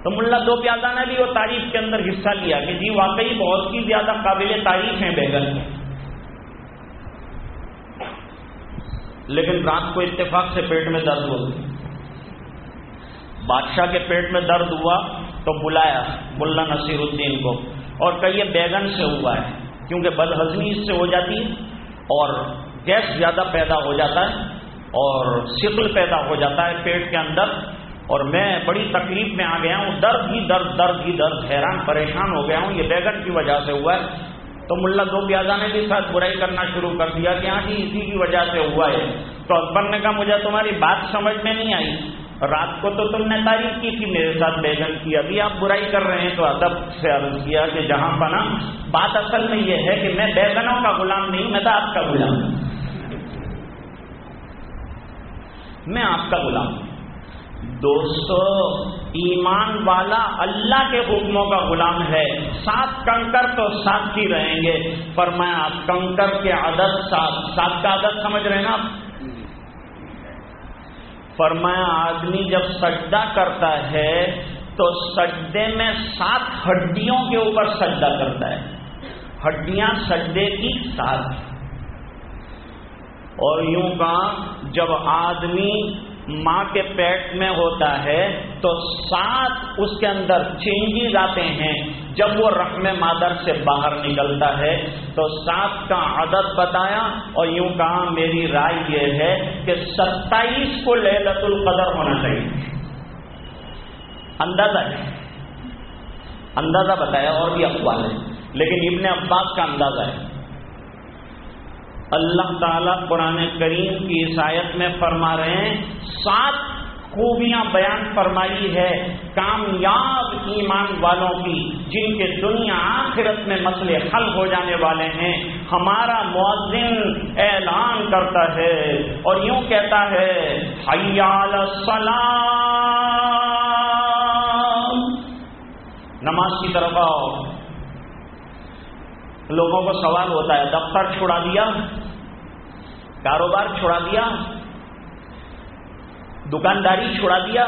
تو ملا دو پیازا نے بھی وہ تعریف کے اندر حصہ لیا کہ جی واقعی بہت ہی زیادہ قابل تعریف ہیں بیگن میں لیکن رات کو اتفاق سے پیٹ میں درد ہو گئی بادشاہ کے پیٹ میں درد ہوا تو بلایا، ملا نصیر الدین کو۔ اور کہیے بیگن سے ہوا ہے، کیونکہ بدہضمی اس سے ہو جاتی ہے۔ اور گیس زیادہ پیدا ہو جاتا ہے اور سکل پیدا ہو جاتا ہے پیٹ کے اندر اور میں بڑی تکلیف میں آ گیا ہوں، درد ہی درد درد ہی درد، حیران، پریشان ہو گیا ہوں، یہ بیگن کی وجہ سے ہوا ہے۔ تو ملا دو پیازا نے بھی ساتھ برائی کرنا شروع کر دیا کہ ہاں جی اسی کی وجہ سے ہوا ہے۔ تو اکبر نے کہا، مجھے تمہاری بات سمجھ میں نہیں آئی۔ رات کو تو تم نے تعریف کی تھی، میرے ساتھ بیگن کی۔ ابھی آپ برائی کر رہے ہیں تو ادب سے عرض کیا کہ جہاں بنا بات اصل میں یہ ہے کہ میں بیگنوں کا غلام نہیں، میں تو آپ کا غلام ہوں۔ میں آپ کا غلام ہوں۔ دوستو، ایمان والا اللہ کے حکموں کا غلام ہے۔ سات کنکر تو ساتھ ہی رہیں گے۔ پر میں آپ کنکر کے عدد سات۔ سات کا عدد سمجھ رہے ہیں نا فرمایا، آدمی جب سجدہ کرتا ہے تو سجدے میں سات ہڈیوں کے اوپر سجدہ کرتا ہے۔ ہڈیاں سجدے کی سات اور یوں کا جب آدمی ماں کے پیٹ میں ہوتا ہے تو سات اس کے اندر چینجی جاتے ہیں۔ جب وہ رقم مادر سے باہر نکلتا ہے تو سات کا عدد بتایا اور یوں کہا، میری رائے یہ ہے کہ ستائیس کو لہلت القدر ہونا چاہیے۔ اندازہ ہے۔ اندازہ بتایا اور بھی اخبار ہے لیکن ابن عباس کا اندازہ ہے۔ اللہ تعالیٰ قرآن کریم کی عیسائیت میں فرما رہے ہیں، سات خوبیاں بیان فرمائی ہے، کامیاب ایمان والوں کی، جن کے دنیا آخرت میں مسئلے حل ہو جانے والے ہیں۔ ہمارا مؤذن اعلان کرتا ہے اور یوں کہتا ہے حیال نماز کی طرف آؤ۔ لوگوں کو سوال ہوتا ہے، دفتر چھوڑا دیا؟ کاروبار چھوڑا دیا؟ دکانداری چھوڑا دیا،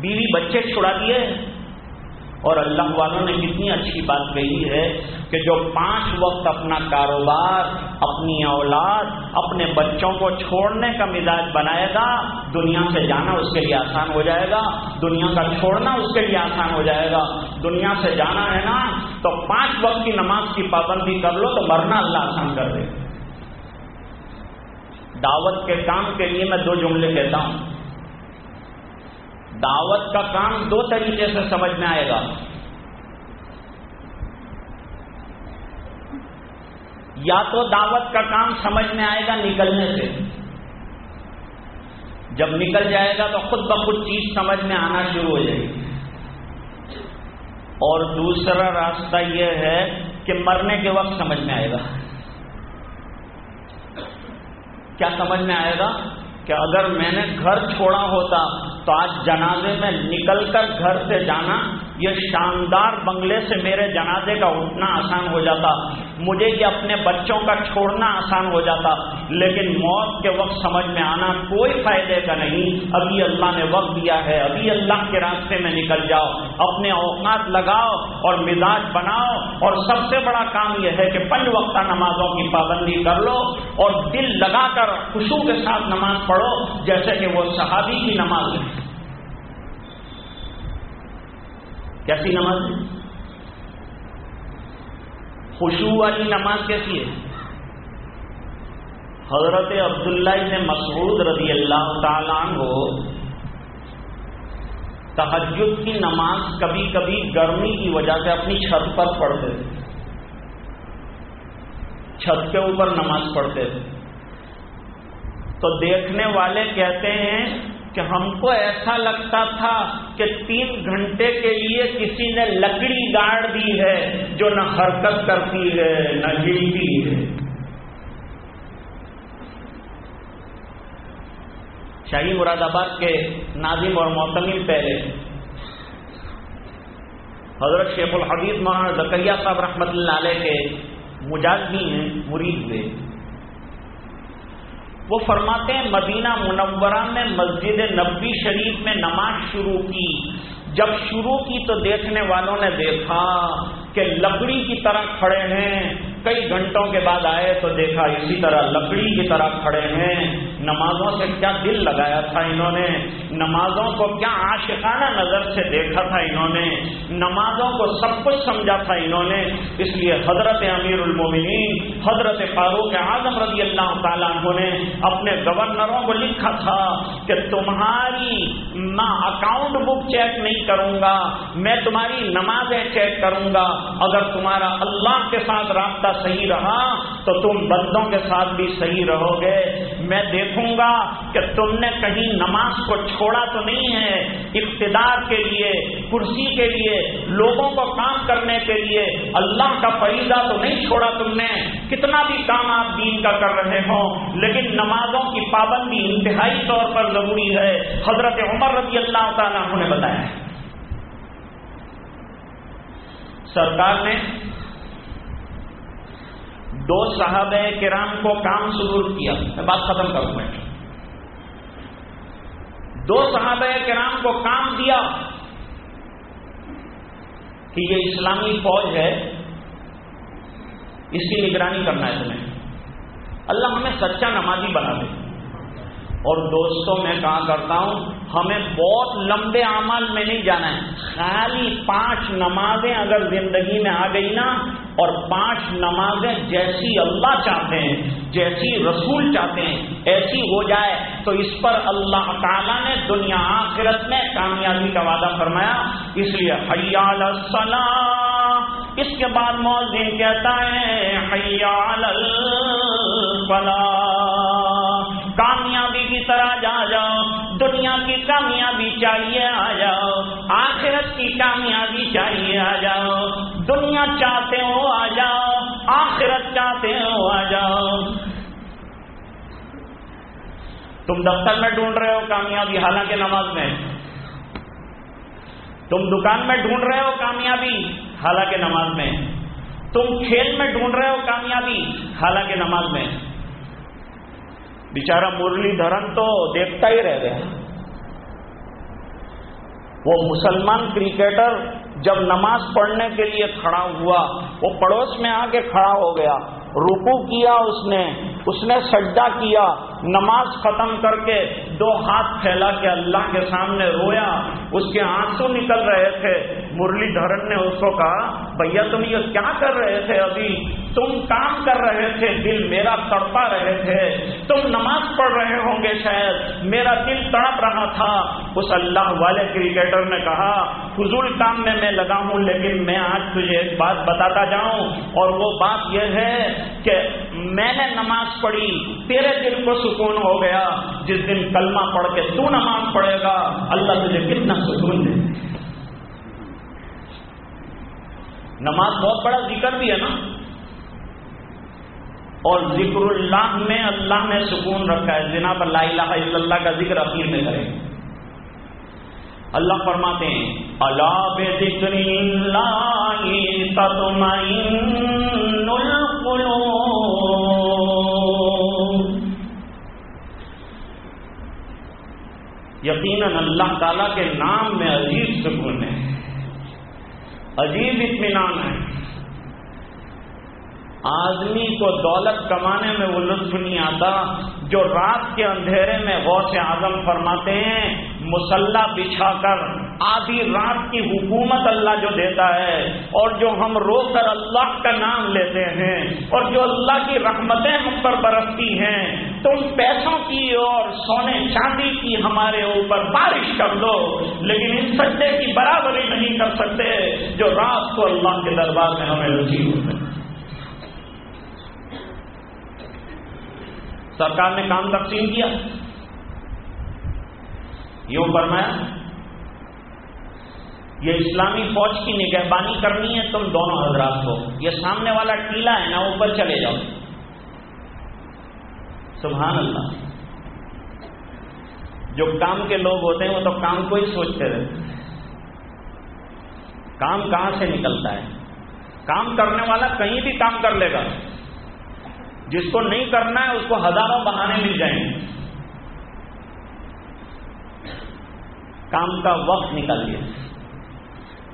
بیوی بچے چھوڑا دیے۔ اور اللہ والوں نے کتنی اچھی بات کہی ہے کہ جو پانچ وقت اپنا کاروبار، اپنی اولاد، اپنے بچوں کو چھوڑنے کا مزاج بنائے گا، دنیا سے جانا اس کے لیے آسان ہو جائے گا، دنیا کا چھوڑنا اس کے لیے آسان ہو جائے گا۔ دنیا سے جانا ہے نا، تو پانچ وقت کی نماز کی پابندی کر لو تو مرنا اللہ آسان کر دے۔ دعوت کے کام کے لیے میں دو جملے کہتا ہوں۔ دعوت کا کام دو طریقے سے سمجھ میں آئے گا۔ یا تو دعوت کا کام سمجھ میں آئے گا نکلنے سے۔ جب نکل جائے گا تو خود بخود چیز سمجھ میں آنا شروع ہو جائے گی۔ اور دوسرا راستہ یہ ہے کہ مرنے کے وقت سمجھ میں آئے گا۔ کیا سمجھ میں آئے گا کہ اگر میں نے گھر چھوڑا ہوتا تو آج جنازے میں نکل کر گھر سے جانا یہ شاندار بنگلے سے میرے جنازے کا اٹھنا آسان ہو جاتا، مجھے یہ اپنے بچوں کا چھوڑنا آسان ہو جاتا، لیکن موت کے وقت سمجھ میں آنا کوئی فائدے کا نہیں۔ ابھی اللہ نے وقت دیا ہے، ابھی اللہ کے راستے میں نکل جاؤ، اپنے اوقات لگاؤ اور مزاج بناؤ۔ اور سب سے بڑا کام یہ ہے کہ پنج وقتہ نمازوں کی پابندی کر لو اور دل لگا کر خوشبو کے ساتھ نماز پڑھو، جیسے کہ وہ صحابی کی نماز ہے۔ کیسی نماز ہے؟ خوشبو والی نماز کیسی ہے؟ حضرت عبداللہ نے مسعود رضی اللہ تعالیٰ عنہ تحجد کی نماز کبھی کبھی گرمی کی وجہ سے اپنی چھت پر پڑھتے تھے۔ چھت کے اوپر نماز پڑھتے تھے۔ تو دیکھنے والے کہتے ہیں کہ ہم کو ایسا لگتا تھا کہ تین گھنٹے کے لیے کسی نے لکڑی گاڑ دی ہے جو نہ حرکت کرتی ہے، نہ ہلتی ہے۔ شاہی مراد آباد کے ناظم اور موتمین پہلے۔ حضرت شیخ الحدیث مولانا زکریہ صاحب رحمۃ اللہ علیہ کے مجازی ہیں مرید ہوئے وہ فرماتے ہیں مدینہ منورہ میں مسجد نبی شریف میں نماز شروع کی۔ جب شروع کی تو دیکھنے والوں نے دیکھا کہ لکڑی کی طرح کھڑے ہیں۔ کئی گھنٹوں کے بعد آئے تو دیکھا اسی طرح لکڑی کی طرح کھڑے ہیں۔ نمازوں سے کیا دل لگایا تھا انہوں نے؟ نمازوں کو کیا عاشقانہ نظر سے دیکھا تھا انہوں نے؟ نمازوں کو سب کچھ سمجھا تھا انہوں نے۔ اس لیے حضرت امیر المومنین، حضرت فاروق اعظم رضی اللہ تعالیٰ عنہ نے اپنے گورنروں کو لکھا تھا کہ تمہاری میں اکاؤنٹ بک چیک نہیں کروں گا، میں تمہاری نمازیں چیک کروں گا۔ اگر تمہارا اللہ کے ساتھ رابطہ صحیح رہا تو تم بندوں کے ساتھ بھی صحیح رہو گے۔ میں دیکھوں گا کہ تم نے کہیں نماز کو چھوڑا تو نہیں ہے۔ اقتدار کے لیے، کرسی کے لیے، لوگوں کو کام کرنے کے لیے اللہ کا فریضہ تو نہیں چھوڑا تم نے۔ کتنا بھی کام آپ دین کا کر رہے ہوں، لیکن نمازوں کی پابندی انتہائی طور پر ضروری ہے۔ حضرت عمر رضی اللہ تعالیٰ نے بتایا۔ سرکار نے دو صحابہ کرام کو کام شروع کیا۔ میں بات ختم کروں میں۔ دو صحابہ کرام کو کام دیا کہ یہ اسلامی فوج ہے، اس کی نگرانی کرنا ہے تمہیں۔ اللہ ہمیں سچا نمازی بنا دے۔ اور دوستوں میں کہا کرتا ہوں، ہمیں بہت لمبے عمل میں نہیں جانا ہے۔ خالی پانچ نمازیں اگر زندگی میں آ گئی نا، اور پانچ نمازیں جیسی اللہ چاہتے ہیں، جیسی رسول چاہتے ہیں، ایسی ہو جائے تو اس پر اللہ تعالیٰ نے دنیا آخرت میں کامیابی کا وعدہ فرمایا۔ اس لیے حیال السلام اس کے بعد مؤذن کہتا ہے حیال الفلاح۔ طرح جا جاؤ، دنیا کی کامیابی چاہیے آ جاؤ، آخرت کی کامیابی چاہیے آ جاؤ۔ دنیا چاہتے ہو آ جاؤ، آخرت چاہتے ہو آ جاؤ۔ تم دفتر میں ڈھونڈ رہے ہو کامیابی، حالانکہ نماز میں۔ تم دکان میں ڈھونڈ رہے ہو کامیابی، حالانکہ نماز میں۔ تم کھیل میں ڈھونڈ رہے ہو کامیابی، حالانکہ نماز میں۔ بیچارہ مرلی دھرن تو دیکھتا ہی رہ گیا۔ وہ مسلمان کرکٹر جب نماز پڑھنے کے لیے کھڑا ہوا، وہ پڑوس میں آ کے کھڑا ہو گیا۔ رکو کیا اس نے اس نے سجدہ کیا۔ نماز ختم کر کے دو ہاتھ پھیلا کے اللہ کے سامنے رویا۔ اس کے آنسو نکل رہے تھے۔ مرلی دھرن نے اس کو کہا، بھیا تم یہ کیا کر رہے تھے ابھی؟ تم کام کر رہے تھے، دل میرا تڑپا رہے تھے، تم نماز پڑھ رہے ہوں گے شاید، میرا دل تڑپ رہا تھا. اس اللہ والے کرکٹر نے کہا، فضول کام میں میں لگا ہوں، لیکن میں آج تجھے ایک بات بتاتا جاؤں، اور وہ بات یہ ہے کہ میں نے نماز پڑھی، تیرے دل کو سکون ہو گیا، جس دن کلمہ پڑھ کے تو نماز پڑھے گا، اللہ تجھے کتنا سکون دے نماز بہت بڑا ذکر بھی ہے نا۔ اور ذکر اللہ میں اللہ نے سکون رکھا ہے۔ جنا پر لا الہ الا اللہ کا ذکر اپیل میں کرے اللہ فرماتے ہیں اللہ بے ذکر اللہ تطمئن القلوب۔ یقیناً اللہ تعالی کے نام میں عجیب سکون ہے۔ عجیب اطمینان ہے۔ آدمی کو دولت کمانے میں وہ لطف نہیں آتا جو رات کے اندھیرے میں غوث اعظم فرماتے ہیں، مسلح بچھا کر، آدھی رات کی حکومت اللہ جو دیتا ہے اور جو ہم رو کر اللہ کا نام لیتے ہیں اور جو اللہ کی رحمتیں ہم پر برستی ہیں۔ تم پیسوں کی اور سونے چاندی کی ہمارے اوپر بارش کر دو، لیکن ان سجدے کی برابری نہیں کر سکتے جو رات کو اللہ کے دربار میں ہمیں رسی ہوتے سرکار نے کام تقسیم کیا۔ یوں فرمایا، یہ اسلامی فوج کی نگہبانی کرنی ہے، تم دونوں حضرات کو۔ یہ سامنے والا ٹیلا ہے نا اوپر چلے جاؤ۔ سبحان اللہ۔ جو کام کے لوگ ہوتے ہیں، وہ تو کام کو ہی سوچتے رہتے کام کہاں سے نکلتا ہے؟ کام کرنے والا کہیں بھی کام کر لے گا۔ جس کو نہیں کرنا ہے، اس کو ہزاروں بہانے مل جائیں گے۔ کام کا وقت نکل گیا۔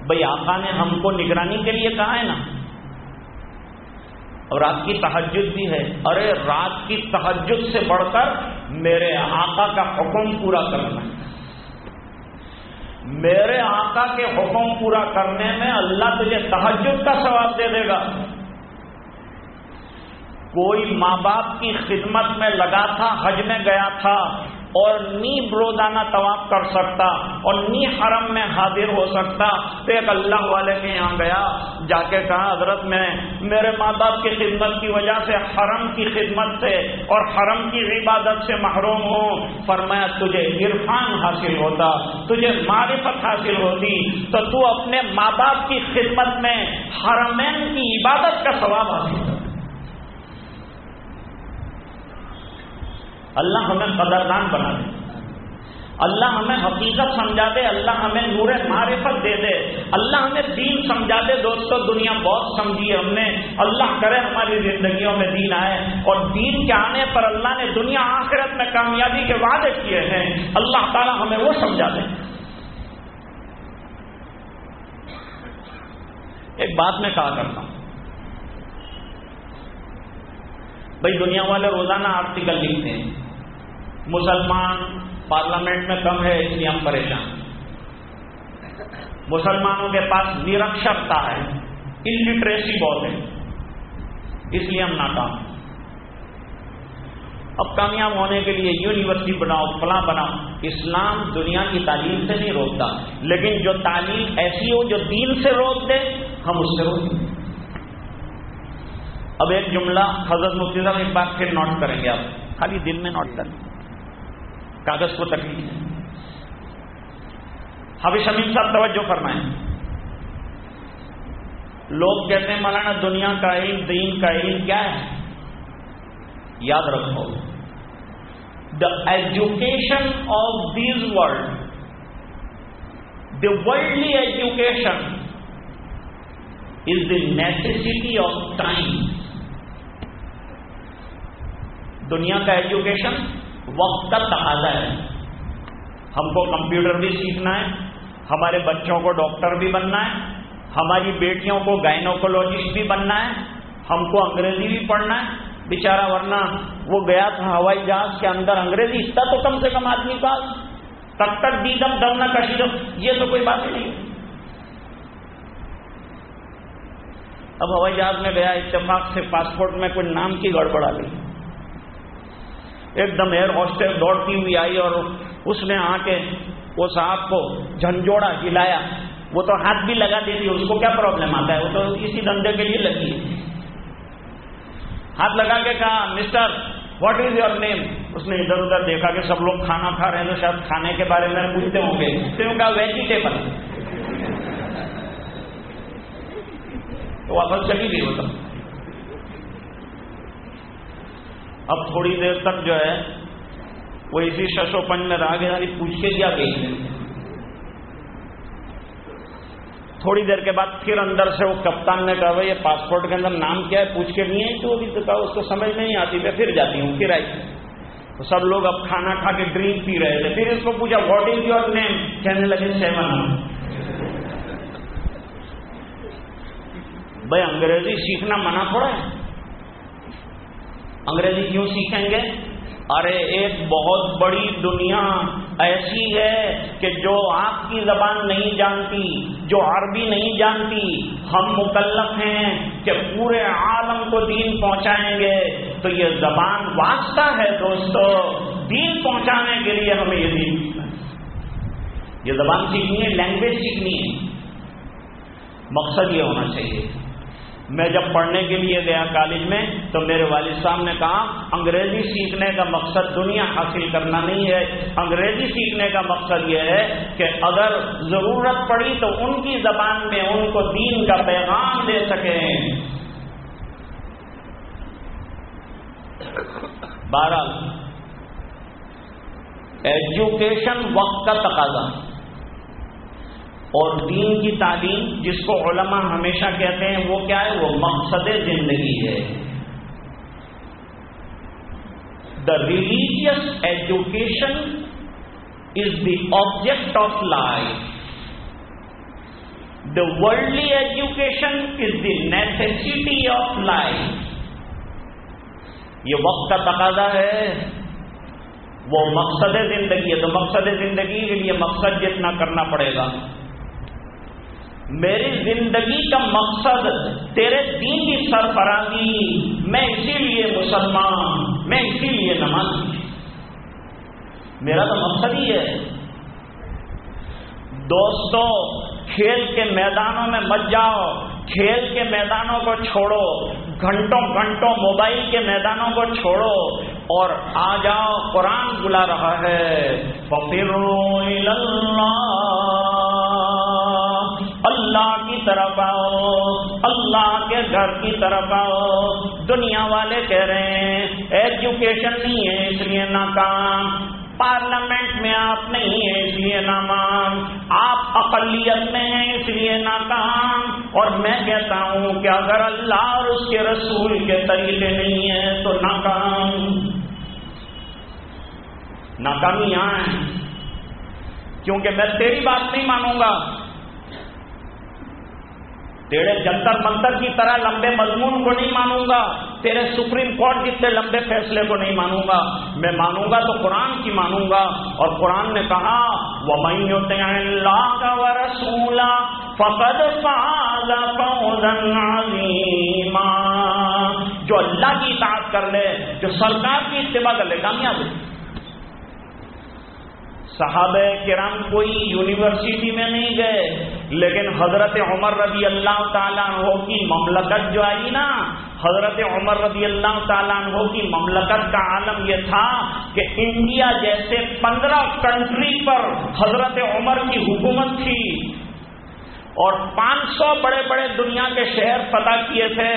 بھائی آقا نے ہم کو نگرانی کے لیے کہا ہے نا۔ رات کی تحجد بھی ہے۔ ارے، رات کی تحجد سے بڑھ کر میرے آقا کا حکم پورا کرنا۔ میرے آقا کے حکم پورا کرنے میں اللہ تجھے تحجد کا ثواب دے دے گا۔ کوئی ماں باپ کی خدمت میں لگا تھا، حج میں گیا تھا۔ اور نی روزانہ طواف کر سکتا اور نی حرم میں حاضر ہو سکتا تو ایک اللہ والے کے یہاں گیا، جا کے کہا، حضرت میں میرے ماں باپ کی خدمت کی وجہ سے حرم کی خدمت سے اور حرم کی عبادت سے محروم ہوں۔ فرمایا، تجھے عرفان حاصل ہوتا، تجھے معرفت حاصل ہوتی، تو تو اپنے ماں باپ کی خدمت میں حرمین کی عبادت کا ثواب حاصل ہوتا اللہ ہمیں قدردان بنا دے۔ اللہ ہمیں حقیقت سمجھا دے، اللہ ہمیں نور معرفت دے دے۔ اللہ ہمیں دین سمجھا دے۔ دوستو، دنیا بہت سمجھی ہے ہم نے۔ اللہ کرے ہماری زندگیوں میں دین آئے۔ اور دین کے آنے پر اللہ نے دنیا آخرت میں کامیابی کے وعدے کیے ہیں۔ اللہ تعالی ہمیں وہ سمجھا دے۔ ایک بات میں کہا کرتا ہوں۔ بھائی دنیا والے روزانہ آرٹیکل لکھتے ہیں۔ مسلمان پارلیمنٹ میں کم ہے، اس لیے ہم پریشان مسلمانوں کے پاس نرکشرتا ہے۔ انلٹریسی بہت ہے۔ اس لیے ہم ناکام اب کامیاب ہونے کے لیے یونیورسٹی بناؤ، فلاں بناؤ۔ اسلام دنیا کی تعلیم سے نہیں روکتا۔ لیکن جو تعلیم ایسی ہو، جو دین سے روک دے، ہم اس سے روک دیں اب ایک جملہ حضرت مفتی صاحب ایک بات پھر نوٹ کریں گے آپ۔ خالی دل میں نوٹ کریں۔ کاغذ کو تکلیف حافظ شمیم صاحب توجہ فرمائیں۔ لوگ کہتے ہیں، مولانا، دنیا کا علم، دین کا علم کیا ہے؟ یاد رکھو the education of these world the worldly education is the necessity of time دنیا کا ایجوکیشن وقت کا تقاضا ہے۔ ہم کو کمپیوٹر بھی سیکھنا ہے، ہمارے بچوں کو ڈاکٹر بھی بننا ہے، ہماری بیٹیوں کو گائنوکولوجسٹ بھی بننا ہے، ہم کو انگریزی بھی پڑھنا ہے۔ بیچارہ، ورنہ وہ گیا تھا ہوائی جہاز کے اندر، انگریزی اس تو کم سے کم آدمی پاس۔ تب تک دیدم دم نہ کشیدم یہ تو کوئی بات ہی نہیں۔ اب ہوائی جہاز میں گیا، اتفاق سے پاسپورٹ میں کوئی نام کی گڑبڑ آ گئی۔ ایک دم ایئر ہاسٹل دوڑتی ہوئی آئی اور اس نے آ کے وہ صاحب کو جھنجھوڑا ہلایا۔ وہ تو ہاتھ بھی لگا دیتی، اس کو کیا پرابلم آتا ہے؟ وہ تو اسی دھندے کے لیے لگی ہے۔ ہاتھ لگا کے کہا mister what is your name اس نے ادھر ادھر دیکھا کہ سب لوگ کھانا کھا رہے ہیں تو شاید کھانے کے بارے میں پوچھتے ہوں گے۔ کہا ویجیٹیبل تو واپس چلی گئی وہ اب تھوڑی دیر تک جو ہے، وہ اسی ششو پنج میں رہ گیا پوچھ کے کیا گئی تھوڑی دیر کے بعد پھر اندر سے وہ کپتان نے کہا یہ پاسپورٹ کے اندر نام کیا ہے؟ پوچھ کے نہیں ہے تو ابھی تو کہا، اس کو سمجھ نہیں آتی، میں پھر جاتی ہوں، پھر آئی۔ تو سب لوگ اب کھانا کھا کے ڈرنک پی رہے تھے۔ پھر اس کو پوچھا واٹ از یور نیم کہنے لگے سیون بھائی، انگریزی سیکھنا منع تھوڑا ہے۔ انگریزی کیوں سیکھیں گے؟ ارے، ایک بہت بڑی دنیا ایسی ہے کہ جو آپ کی زبان نہیں جانتی، جو عربی نہیں جانتی، ہم مکلف ہیں کہ پورے عالم کو دین پہنچائیں گے۔ تو یہ زبان واسطہ ہے دوستو، دین پہنچانے کے لیے ہمیں یہ دین یہ زبان سیکھنی ہے، لینگویج سیکھنی ہے۔ مقصد یہ ہونا چاہیے میں جب پڑھنے کے لیے گیا کالج میں تو میرے والد صاحب نے کہا، انگریزی سیکھنے کا مقصد دنیا حاصل کرنا نہیں ہے۔ انگریزی سیکھنے کا مقصد یہ ہے کہ اگر ضرورت پڑی تو ان کی زبان میں ان کو دین کا پیغام دے سکیں۔ بارہ ایجوکیشن وقت کا تقاضا۔ اور دین کی تعلیم جس کو علماء ہمیشہ کہتے ہیں وہ کیا ہے؟ وہ مقصد زندگی ہے۔ The religious education is the object of life the worldly education is the necessity of life یہ وقت کا تقاضا ہے۔ وہ مقصد زندگی ہے۔ تو مقصد زندگی کے لیے مقصد جتنا کرنا پڑے گا۔ میری زندگی کا مقصد تیرے دین کی سرفرازی میں اسی لیے مسلمان، میں اسی لیے نماز میرا تو مقصد ہی ہے۔ دوستو، کھیل کے میدانوں میں مت جاؤ۔ کھیل کے میدانوں کو چھوڑو۔ گھنٹوں گھنٹوں موبائل کے میدانوں کو چھوڑو۔ اور آ جاؤ، قرآن بلا رہا ہے۔ اللہ کی طرف آؤ، اللہ کے گھر کی طرف آؤ۔ دنیا والے کہہ رہے ہیں ایجوکیشن نہیں ہے اس لیے ناکام۔ پارلیمنٹ میں آپ نہیں ہیں اس لیے ناکام آپ اقلیت میں ہیں اس لیے ناکام۔ اور میں کہتا ہوں کہ اگر اللہ اور اس کے رسول کے طریقے نہیں ہیں تو ناکام۔ ناکامی یہاں ہے۔ کیونکہ میں تیری بات نہیں مانوں گا۔ تیرے جنتر منتر کی طرح لمبے مضمون کو نہیں مانوں گا، تیرے سپریم کورٹ جتنے لمبے فیصلے کو نہیں مانوں گا، میں مانوں گا تو قرآن کی مانوں گا۔ اور قرآن نے کہا وہ اللہ کا رسولہ فقد جو اللہ کی اطاعت کر لے، جو سرکار کی اتباع کر لے، کامیاب صحابہ کرام کوئی یونیورسٹی میں نہیں گئے، لیکن حضرت عمر رضی اللہ تعالیٰ عنہ کی مملکت جو آئی نا، حضرت عمر رضی اللہ تعالیٰ عنہ کی مملکت کا عالم یہ تھا کہ انڈیا جیسے پندرہ کنٹری پر حضرت عمر کی حکومت تھی۔ اور پانچ سو بڑے بڑے دنیا کے شہر فتح کیے تھے۔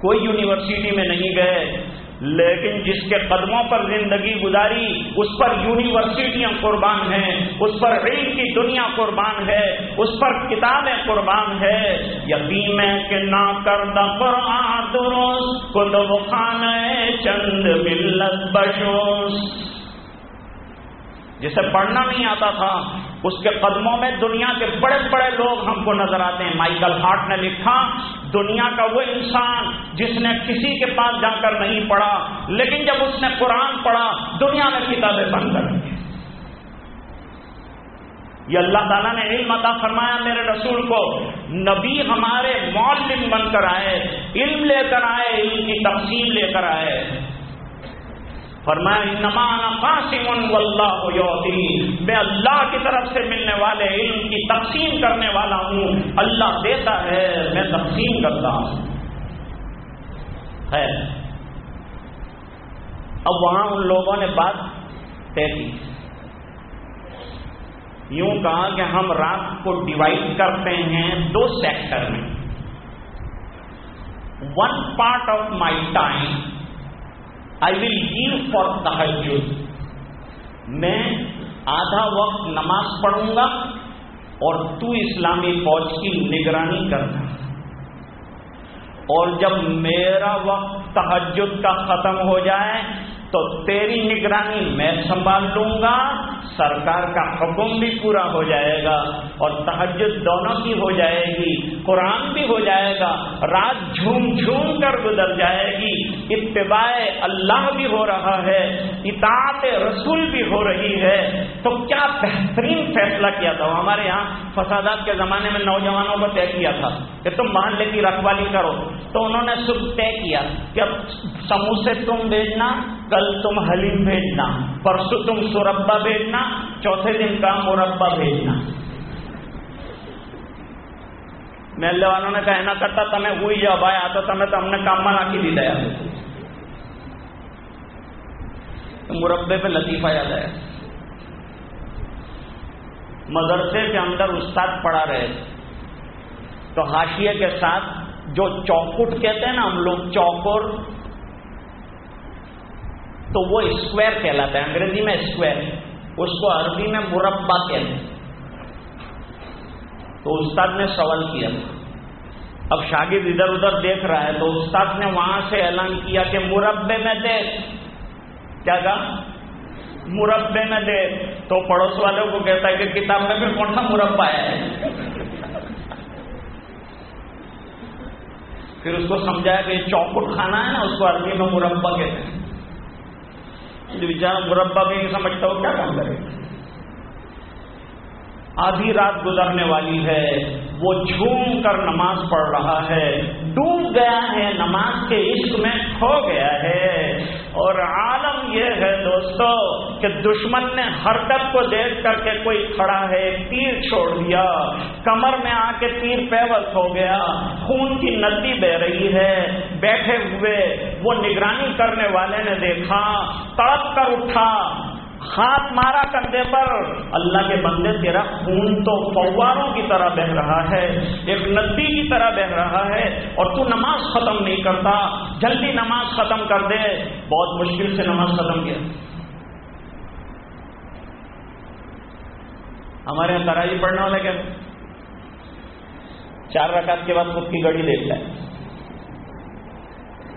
کوئی یونیورسٹی میں نہیں گئے۔ لیکن جس کے قدموں پر زندگی گزاری، اس پر یونیورسٹیاں قربان ہیں، اس پر علم کی دنیا قربان ہے، اس پر کتابیں قربان ہے یقین ہے کہ نہ کر قرآن درست خود خانہ چند ملت بشوس۔ جسے پڑھنا نہیں آتا تھا، اس کے قدموں میں دنیا کے بڑے بڑے لوگ ہم کو نظر آتے ہیں۔ مائیکل ہارٹ نے لکھا، دنیا کا وہ انسان جس نے کسی کے پاس جا کر نہیں پڑھا، لیکن جب اس نے قرآن پڑھا، دنیا میں کتابیں بند کر دی۔ یہ اللہ تعالیٰ نے علم عطا فرمایا، میرے رسول کو، نبی ہمارے معلم بن کر آئے، علم لے کر آئے، علم کی تقسیم لے کر آئے۔ فرمایا نمان قاسم واللہ یعطی میں اللہ کی طرف سے ملنے والے علم کی تقسیم کرنے والا ہوں۔ اللہ دیتا ہے، میں تقسیم کرتا ہوں۔ ہے اب وہاں ان لوگوں نے بات طے کی۔ یوں کہا کہ ہم رات کو ڈیوائڈ کرتے ہیں دو سیکٹر میں۔ One part of my time I will give for تحجد میں آدھا وقت نماز پڑھوں گا اور تو اسلامی فوج کی نگرانی کرنا اور جب میرا وقت تحجد کا ختم ہو جائے تو تیری نگرانی میں سنبھال لوں گا، سرکار کا حکم بھی پورا ہو جائے گا اور تحجد دونوں کی ہو جائے گی، قرآن بھی ہو جائے گا، رات جھوم جھوم کر گزر جائے گی، اتباع اللہ بھی ہو رہا ہے، اطاعت رسول بھی ہو رہی ہے۔ تو کیا بہترین فیصلہ کیا تھا؟ ہمارے یہاں فسادات کے زمانے میں نوجوانوں کو طے کیا تھا کہ تم محلے کی رکھوالی کرو۔ تو انہوں نے صبح طے کیا کہ سموہ سے تم بھیجنا کل تم حلیم بھیجنا پرسوں تم سوربا بھیجنا، چوتھے دن کا مربع بھیجنا۔ محلے والوں نے کہنا کرتا تمہیں ہوئی جب آیا تو تمہیں تو ہم نے کام بنا کے دی دیا۔ مربے پہ لطیفہ یاد آیا۔ مدرسے کے اندر استاد پڑھا رہے۔ تو ہاشیے کے ساتھ جو چوکٹ کہتے ہیں نا ہم لوگ چوکور تو وہ اسکوائر کہلاتا ہے، انگریزی میں اسکوائر اس کو عربی میں مربع کہتے ہیں۔ تو استاد نے سوال کیا۔ اب شاگرد ادھر ادھر دیکھ رہا ہے، تو استاد نے وہاں سے اعلان کیا کہ مربے میں دیکھ کیا کہا؟ مربے میں دے۔ تو پڑوس والوں کو کہتا ہے کہ کتاب میں بھی کون سا مربع ہے۔ پھر اس کو سمجھایا کہ چوکٹ کھانا ہے نا، اس کو عربی میں مربع کہتے ہیں۔ بیچارہ مربع بھی نہیں سمجھتا وہ کیا کام کرے آدھی رات گزرنے والی ہے، وہ جھوم کر نماز پڑھ رہا ہے، ڈوب گیا ہے، نماز کے عشق میں کھو گیا ہے۔ اور عالم یہ ہے دوستو کہ دشمن نے حرکت کو دیکھ کر کے کوئی کھڑا ہے تیر چھوڑ دیا۔ کمر میں آ کے تیر پیوس ہو گیا۔ خون کی ندی بہ رہی ہے۔ بیٹھے ہوئے وہ نگرانی کرنے والے نے دیکھا، تڑپ کر اٹھا۔ ہاتھ مارا کندھے پر۔ اللہ کے بندے، تیرا خون تو فواروں کی طرح بہ رہا ہے، ایک ندی کی طرح بہ رہا ہے، اور تو نماز ختم نہیں کرتا۔ جلدی نماز ختم کر دے۔ بہت مشکل سے نماز ختم کیا۔ ہمارے یہاں ترائی پڑھنے والے کیا؟ چار رکعت کے بعد خود کی گڑی دیکھتا ہے۔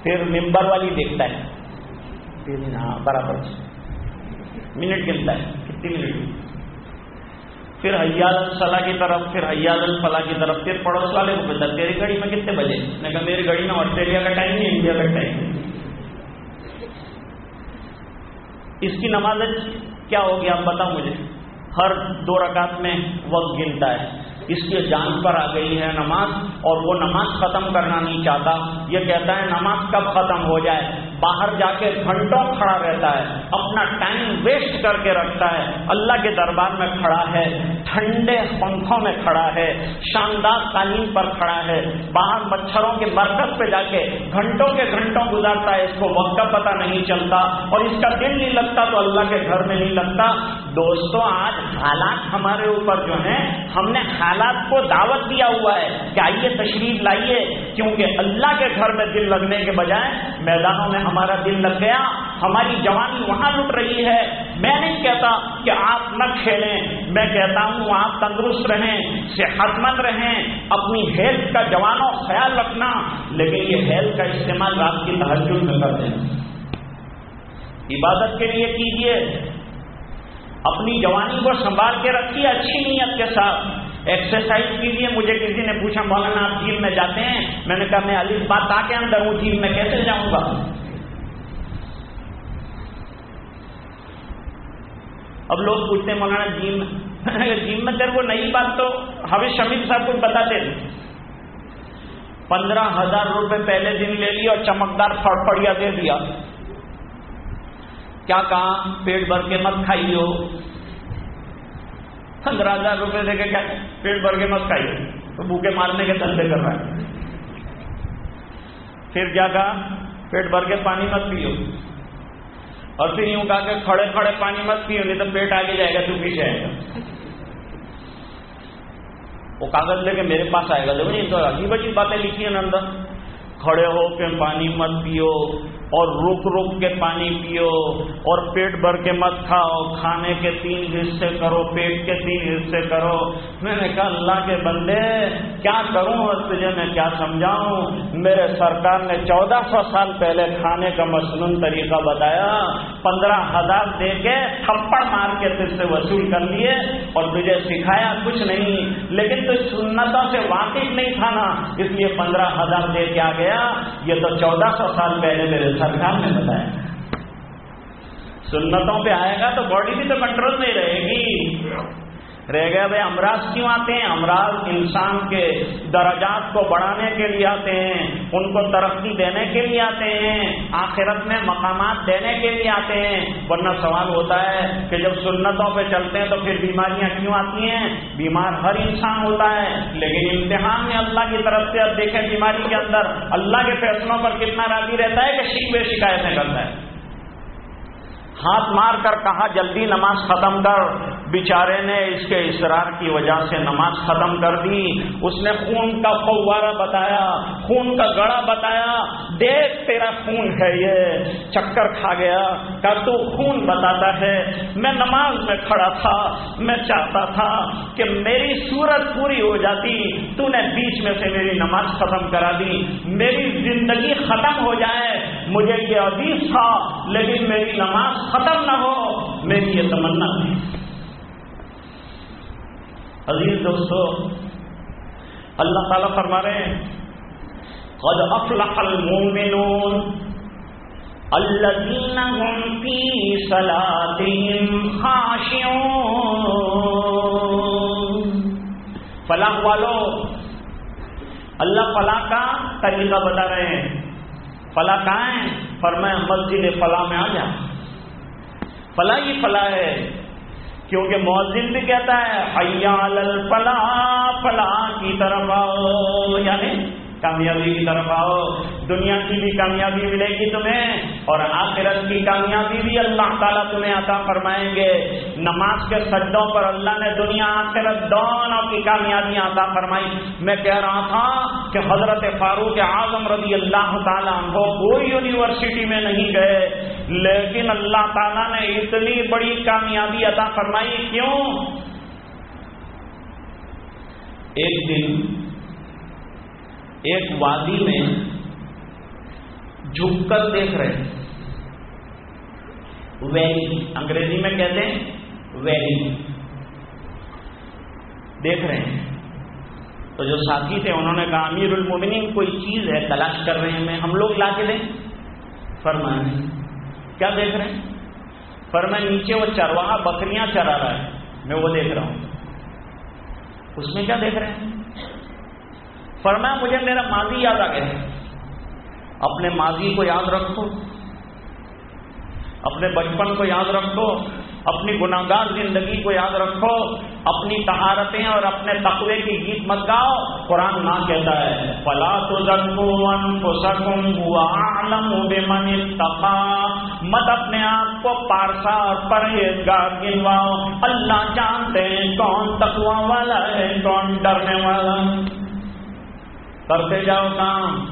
پھر ممبر والی دیکھتا ہے۔ ہاں برابر۔ منٹ گنتا ہے کتنی منٹ؟ پھر حیال الفلاح کی طرف، پھر حیال الفلاح کی طرف، پھر پڑوس والے کو پتا، تیری گاڑی میں کتنے بجے؟ میں کہا، میری گاڑی میں آسٹریلیا کا ٹائم نہیں انڈیا کا ٹائم اس کی نماز کیا ہوگی؟ آپ بتاؤ مجھے۔ ہر دو رکعت میں وقت گنتا ہے۔ اس کی جان پر آ گئی ہے نماز، اور وہ نماز ختم کرنا نہیں چاہتا۔ یہ کہتا ہے، نماز کب ختم ہو جائے؟ باہر جا کے گھنٹوں کھڑا رہتا ہے، اپنا ٹائم ویسٹ کر کے رکھتا ہے۔ اللہ کے دربار میں کھڑا ہے، ٹھنڈے پنکھوں میں کھڑا ہے، شاندار تعلیم پر کھڑا ہے۔ باہر مچھروں کے مرکز پہ جا کے گھنٹوں کے گھنٹوں گزارتا ہے، اس کو وقت کا پتہ نہیں چلتا۔ اور اس کا دل نہیں لگتا تو اللہ کے گھر میں نہیں لگتا۔ دوستوں آج حالات ہمارے اوپر جو ہیں، ہم نے حالات کو دعوت دیا ہوا ہے کہ آئیے تشریف لائیے، کیونکہ اللہ کے گھر میں دل لگنے کے بجائے میدانوں میں ہمارا دل لگ گیا، ہماری جوانی وہاں لٹ رہی ہے۔ میں نہیں کہتا کہ آپ نہ کھیلیں، میں کہتا ہوں آپ تندرست رہیں، صحت مند رہیں، اپنی ہیلتھ کا جوانوں خیال رکھنا۔ لیکن یہ ہیلتھ کا استعمال رات کی تحجد میں کر دیں عبادت کے لیے کیجیے اپنی جوانی کو سنبھال کے رکھیے اچھی نیت کے ساتھ۔ ایکسرسائز کیجیے مجھے کسی نے پوچھا، مولانا آپ جیم میں جاتے ہیں؟ میں نے کہا، میں علی بات آ کے اندر ہوں جیم میں کیسے جاؤں گا؟ اب لوگ پوچھتے ہیں، مولانا جیم جیم میں تیرے کو نئی بات تو ہمیں شمید صاحب کو بتاتے پندرہ ہزار روپے پہلے دن لے لیا اور چمکدار پڑیا دے دیا۔ کیا کہا پیٹ بھر کے مت کھائی ہو پندرہ ہزار روپے دے کے کیا پیٹ بھر کے مت کھائیے تو بھوکے مارنے کے دھندے کر رہا ہے۔ پھر کیا کہا؟ پیٹ بھر کے پانی مت پیو۔ اور پھر یوں کہا کہ کھڑے کھڑے پانی مت پیو، نہیں تو پیٹ آگے جائے گا تو پیچھے آئے گا وہ کاغذ لے کے میرے پاس آئے گا دیکھو یہ تو عجیب عجیب باتیں لکھی ہیں اندر۔ کھڑے ہو کے پانی مت پیو اور رک رک کے پانی پیو اور پیٹ بھر کے مت کھاؤ، کھانے کے تین حصے کرو، پیٹ کے تین حصے کرو۔ میں نے کہا، اللہ کے بندے، کیا کروں؟ اور تجھے میں کیا سمجھاؤں؟ میرے سرکار نے چودہ سو سال پہلے کھانے کا مصنون طریقہ بتایا۔ پندرہ ہزار دے کے تھپڑ مار کے تجھ سے وصول کر لیے اور تجھے سکھایا کچھ نہیں۔ لیکن تو سنتوں سے واقف نہیں تھا نا، اس لیے پندرہ ہزار دے کے آ گیا۔ یہ تو چودہ سو سال پہلے میرے سرکار نے بتایا۔ سنتوں پہ آئے گا تو باڈی بھی تو کنٹرول نہیں رہے گی۔ رہ گئے۔ بھائی، امراض کیوں آتے ہیں؟ امراض انسان کے درجات کو بڑھانے کے لیے آتے ہیں، ان کو ترقی دینے کے لیے آتے ہیں، آخرت میں مقامات دینے کے لیے آتے ہیں۔ ورنہ سوال ہوتا ہے کہ جب سنتوں پہ چلتے ہیں تو پھر بیماریاں کیوں آتی ہیں؟ بیمار ہر انسان ہوتا ہے، لیکن امتحان میں اللہ کی طرف سے اب دیکھیں بیماری کے اندر اللہ کے فیصلوں پر کتنا راضی رہتا ہے کہ شکوے شکایتیں کرتا ہے۔ ہاتھ مار کر کہا، جلدی نماز ختم کر۔ بیچارے نے اس کے اصرار کی وجہ سے نماز ختم کر دی۔ اس نے خون کا فوارہ بتایا، خون کا گڑا بتایا۔ دیکھ، تیرا خون ہے یہ۔ چکر کھا گیا۔ کہ تو خون بتاتا ہے۔ میں نماز میں کھڑا تھا۔ میں چاہتا تھا کہ میری صورت پوری ہو جاتی۔ تو نے بیچ میں سے میری نماز ختم کرا دی۔ میری زندگی ختم ہو جائے۔ مجھے یہ عزیز تھا، لیکن میری نماز ختم نہ ہو، میری یہ تمنا تھی عزیز دوستو، اللہ تعالیٰ فرما رہے ہیں، قد افلح المؤمنون الذين هم في صلاتهم خاشعون۔ فلاح والو، اللہ فلاح کا طریقہ بتا رہے ہیں۔ فلاح کہاں ہے؟ فرمایا مسجد فلاح میں آ جا۔ فلاں ہی فلاں ہے۔ کیونکہ مؤذن بھی کہتا ہے حیال الفلاح فلاح کی طرف آؤ۔ یعنی کامیابی کی طرف آؤ۔ دنیا کی بھی کامیابی ملے گی تمہیں اور آخرت کی کامیابی بھی اللہ تعالیٰ تمہیں عطا فرمائیں گے۔ نماز کے سجدوں پر اللہ نے دنیا آخرت دونوں کی کامیابیاں عطا فرمائی۔ میں کہہ رہا تھا کہ حضرت فاروق اعظم رضی اللہ تعالیٰ عنہ کوئی یونیورسٹی میں نہیں گئے، لیکن اللہ تعالیٰ نے اتنی بڑی کامیابی عطا فرمائی۔ کیوں؟ ایک دن ایک وادی میں جھک کر دیکھ رہے ہیں۔ ویلی، انگریزی میں کہتے ہیں ویلی۔ دیکھ رہے ہیں۔ تو جو ساتھی تھے، انہوں نے کہا، امیر المومنین، کوئی چیز ہے، تلاش کر رہے ہیں، میں ہم لوگ لا کے دیں۔ فرمائیں کیا دیکھ رہے ہیں؟ فرمائے نیچے وہ چرواہا، بکریاں چرا رہا ہے، میں وہ دیکھ رہا ہوں۔ اس میں کیا دیکھ رہے ہیں؟ فرمایا مجھے میرا ماضی یاد آ گیا اپنے ماضی کو یاد رکھو۔ اپنے بچپن کو یاد رکھو۔ اپنی گناگار زندگی کو یاد رکھو۔ اپنی تہارتیں اور اپنے تقوی کی گیت مت گاؤ۔ قرآن نہ کہتا ہے پلا تو سکم مت اپنے آپ کو پارسا اور پرہیزگار گنواؤ۔ اللہ جانتے ہیں کون تقوا والا ہے، کون ڈرنے والا۔ کرتے جاؤ کام۔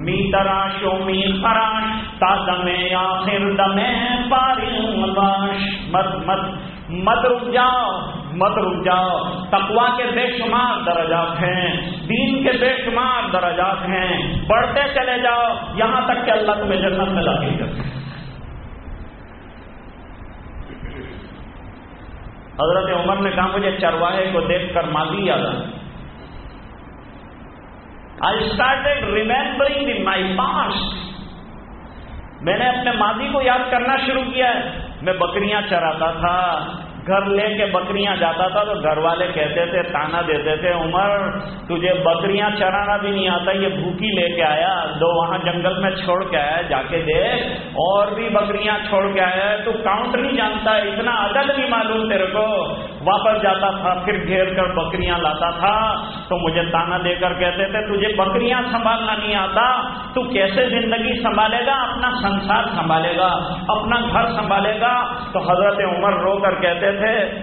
می تراشو می خراش تا دمے آخر دمے پاری ملاش مت مت مت رک جاؤ مت رک جاؤ۔ تقوا کے بے شمار درجات ہیں، دین کے بے شمار درجات ہیں۔ بڑھتے چلے جاؤ، یہاں تک کہ اللہ تمہیں جنت میں داخل کرتے حضرت عمر نے کہا، مجھے چرواہے کو دیکھ کر ماضی یاد آ آئی started remembering in my past میں نے اپنے ماضی کو یاد کرنا شروع کیا ہے۔ میں بکریاں چراتا تھا۔ گھر لے کے بکریاں جاتا تھا تو گھر والے کہتے تھے، تانا دیتے تھے، عمر، تجھے بکریاں چرانا بھی نہیں آتا، یہ بھوکی لے کے آیا۔ دو وہاں جنگل میں چھوڑ کے آیا، جا کے دیکھ۔ اور بھی بکریاں چھوڑ کے آیا تو کاؤنٹ نہیں جانتا، اتنا عدد نہیں معلوم تیرے کو۔ واپس جاتا تھا، پھر گھیر کر بکریاں لاتا تھا۔ تو مجھے تانا دے کر کہتے تھے، تجھے بکریاں سنبھالنا نہیں آتا، تو کیسے زندگی سنبھالے گا؟ اپنا سنسار سنبھالے گا، اپنا گھر سنبھالے گا۔ تو حضرت عمر رو کر کہتے تھے،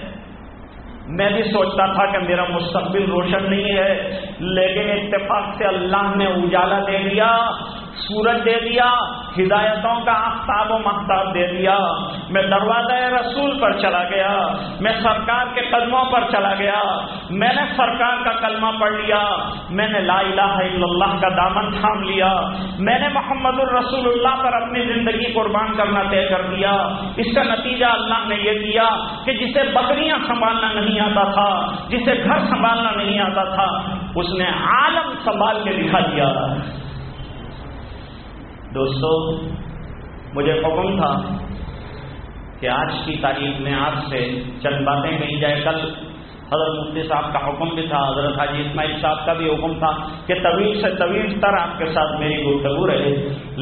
میں بھی سوچتا تھا کہ میرا مستقبل روشن نہیں ہے، لیکن اتفاق سے اللہ نے اجالا دے دیا۔ سورج دے دیا، ہدایتوں کا آفتاب و محتاب دے دیا۔ میں دروازہ رسول پر چلا گیا، میں سرکار کے قدموں پر چلا گیا۔ میں نے سرکار کا کلمہ پڑھ لیا، میں نے لا الہ الا اللہ کا دامن تھام لیا۔ میں نے محمد الرسول اللہ پر اپنی زندگی قربان کرنا طے کر دیا۔ اس کا نتیجہ اللہ نے یہ کیا کہ جسے بکریاں سنبھالنا نہیں آتا تھا، جسے گھر سنبھالنا نہیں آتا تھا، اس نے عالم سنبھال کے دکھا دیا۔ دوستو، مجھے حکم تھا کہ آج کی تاریخ میں آپ سے چند باتیں کہی جائے کل حضرت مفتی صاحب کا حکم بھی تھا، حضرت حاجی اسماعیل صاحب کا بھی حکم تھا کہ طویل سے طویل تر آپ کے ساتھ میری گفتگو رہے،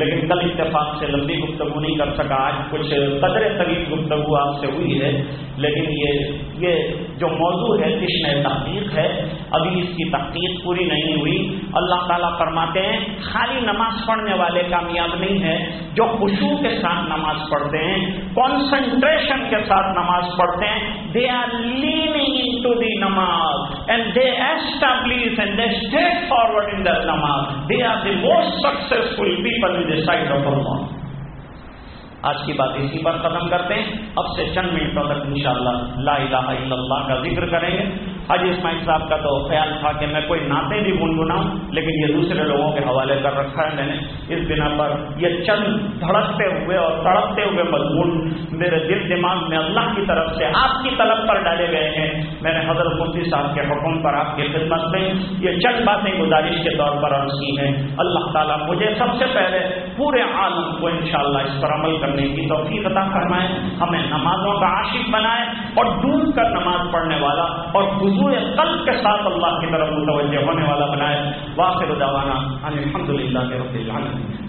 لیکن کل اتفاق سے لمبی گفتگو نہیں کر سکا، آج کچھ قدر طویل گفتگو آپ سے ہوئی ہے، لیکن یہ یہ جو موضوع ہے کشن تحقیق ہے، ابھی اس کی تحقیق پوری نہیں ہوئی۔ اللہ تعالیٰ فرماتے ہیں، خالی نماز پڑھنے والے کامیاب نہیں ہے جو خوشبو کے ساتھ نماز پڑھتے ہیں کانسنٹریشن کے ساتھ نماز پڑھتے ہیں۔ They are leaning into the namaz and they establish and they step forward in their namaz they are the most successful people in the sight of Allah. آج کی بات اسی پر ختم کرتے ہیں۔ اب سے چند منٹوں تک انشاءاللہ لا الہ الا اللہ کا ذکر کریں گے۔ حجی اسماعیل صاحب کا تو خیال تھا کہ میں کوئی ناطے بھی گنگناؤں، لیکن یہ دوسرے لوگوں کے حوالے کر رکھا ہے میں نے۔ اس بنا پر یہ چند دھڑکتے ہوئے اور تڑپتے ہوئے مضمون میرے دل دماغ میں اللہ کی طرف سے آپ کی طلب پر ڈالے گئے ہیں۔ میں نے حضرت مفتی صاحب کے حکم پر آپ کی خدمت میں یہ چند باتیں گزارش کے طور پر عرض کی ہیں۔ اللہ تعالیٰ مجھے سب سے پہلے پورے عالم کو انشاءاللہ اس پر عمل کرنے کی توفیق عطا فرمائے۔ ہمیں نمازوں کا عاشق بنائے اور ڈوب کر نماز پڑھنے والا اور قلب کے ساتھ اللہ کی طرف متوجہ ہونے والا بنائے. واخر دعوانا الحمد للہ کے رب العالمین.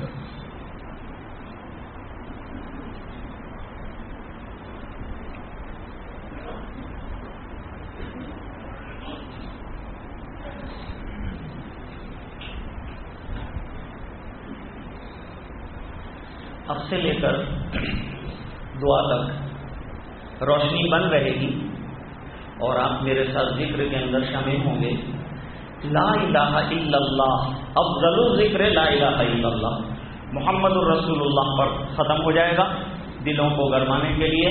اب سے لے کر دعا تک روشنی بن رہے گی. اور آپ میرے ساتھ ذکر کے اندر شامل ہوں گے۔ لا الہ الا اللہ، افضل ذکر لا الہ الا اللہ۔ محمد الرسول اللہ پر ختم ہو جائے گا دلوں کو گرمانے کے لیے،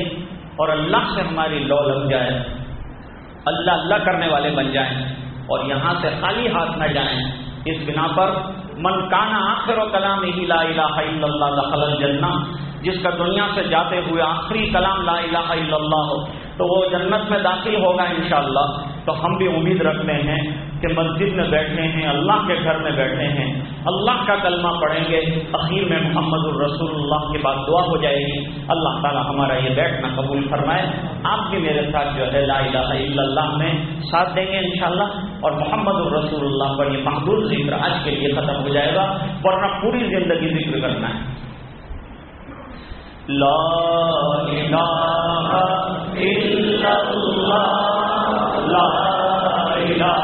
اور اللہ سے ہماری لو لگ جائے۔ اللہ اللہ کرنے والے بن جائیں اور یہاں سے خالی ہاتھ نہ جائیں۔ اس بنا پر من کانا آخر و کلام ہی لا الہ الا اللہ دخل الجنہ، جس کا دنیا سے جاتے ہوئے آخری کلام لا الہ الا اللہ ہو تو وہ جنت میں داخل ہوگا انشاءاللہ۔ تو ہم بھی امید رکھتے ہیں کہ مسجد میں بیٹھے ہیں، اللہ کے گھر میں بیٹھے ہیں۔ اللہ کا کلمہ پڑھیں گے، اخیر میں محمد الرسول اللہ کے بعد دعا ہو جائے گی۔ اللہ تعالیٰ ہمارا یہ بیٹھنا قبول فرمائے۔ آپ بھی میرے ساتھ جو ہے لا الہ الا اللہ میں ساتھ دیں گے انشاءاللہ۔ اور محمد الرسول اللہ پر یہ محدود ذکر آج کے لیے ختم ہو جائے گا۔ ورنہ پوری زندگی ذکر کرنا ہے۔ لا الہ الا اللہ لا الہ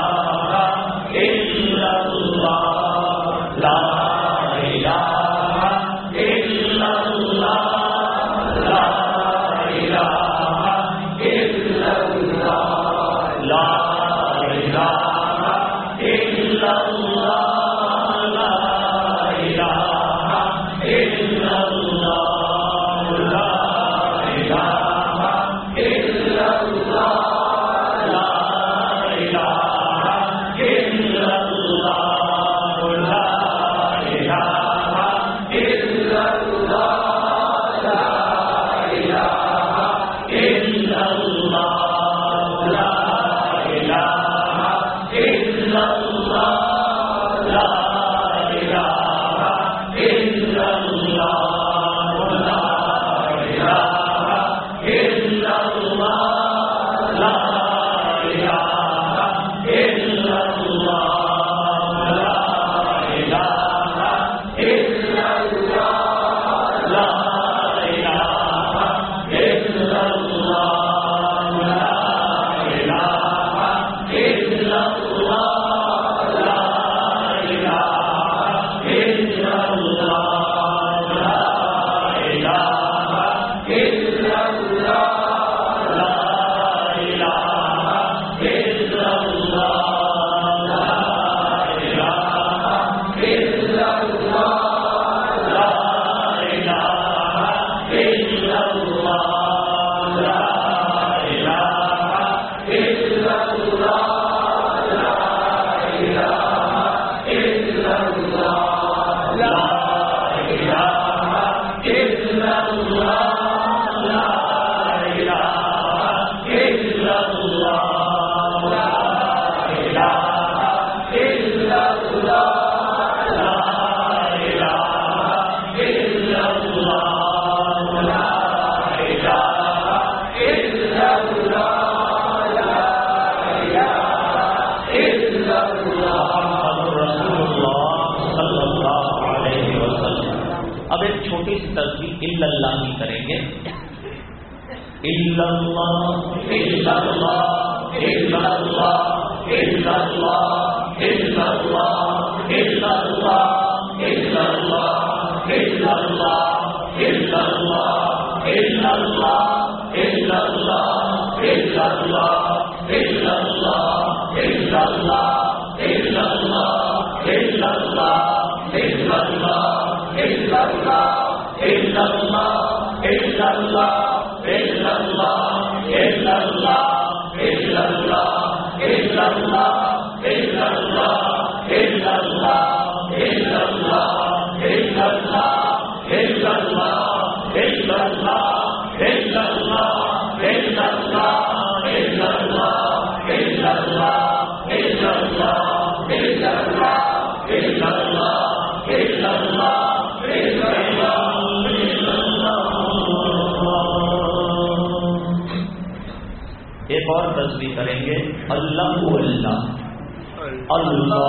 اللہ اللہ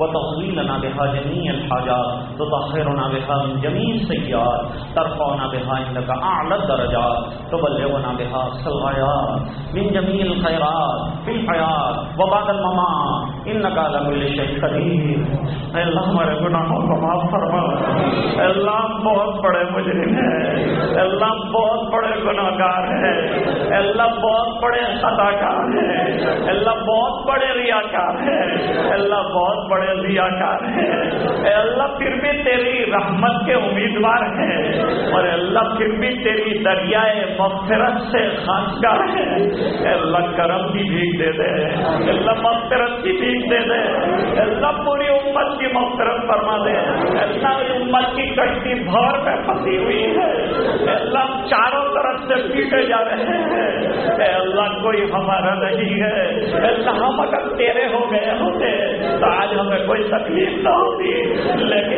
وتقضي لنا بها جميع الحاجات، تطهرنا بها من جميع السيئات، ترفعنا بها عندك أعلى الدرجات، تبلغنا بها أقصى الغايات، من جميع الخيرات في الحیات وبعد الممات. انك على كل اے اللہ ہمارے گناہوں کو معاف فرما اے اللہ بہت بڑے مجرم ہیں اے اللہ بہت بڑے گناہگار ہیں اے اللہ بہت بڑے اداکار ہیں اے اللہ بہت بڑے ریاکار ہیں اے اللہ بہت بڑے ریاکار ہیں اے اللہ پھر بھی تیری رحمت کے امیدوار ہیں اور اللہ پھر بھی تیری دریائے مغفرت سے خاصگار ہے اے اللہ کرم کی بھیک دے دے اے اللہ مغفرت کی بھی بھیک دے دے اے اللہ پوری امت کی مغفرت فرما دے۔ اے اللہ امت کی کشتی بھر میں پھنسی ہوئی ہے۔ اے اللہ، چاروں طرف سے پیٹے جا رہے ہیں۔ اے اللہ، کوئی ہمارا نہیں ہے۔ اللہ، ہم اگر تیرے ہو گئے ہوتے، تو آج ہمیں کوئی تکلیف نہ ہوتی۔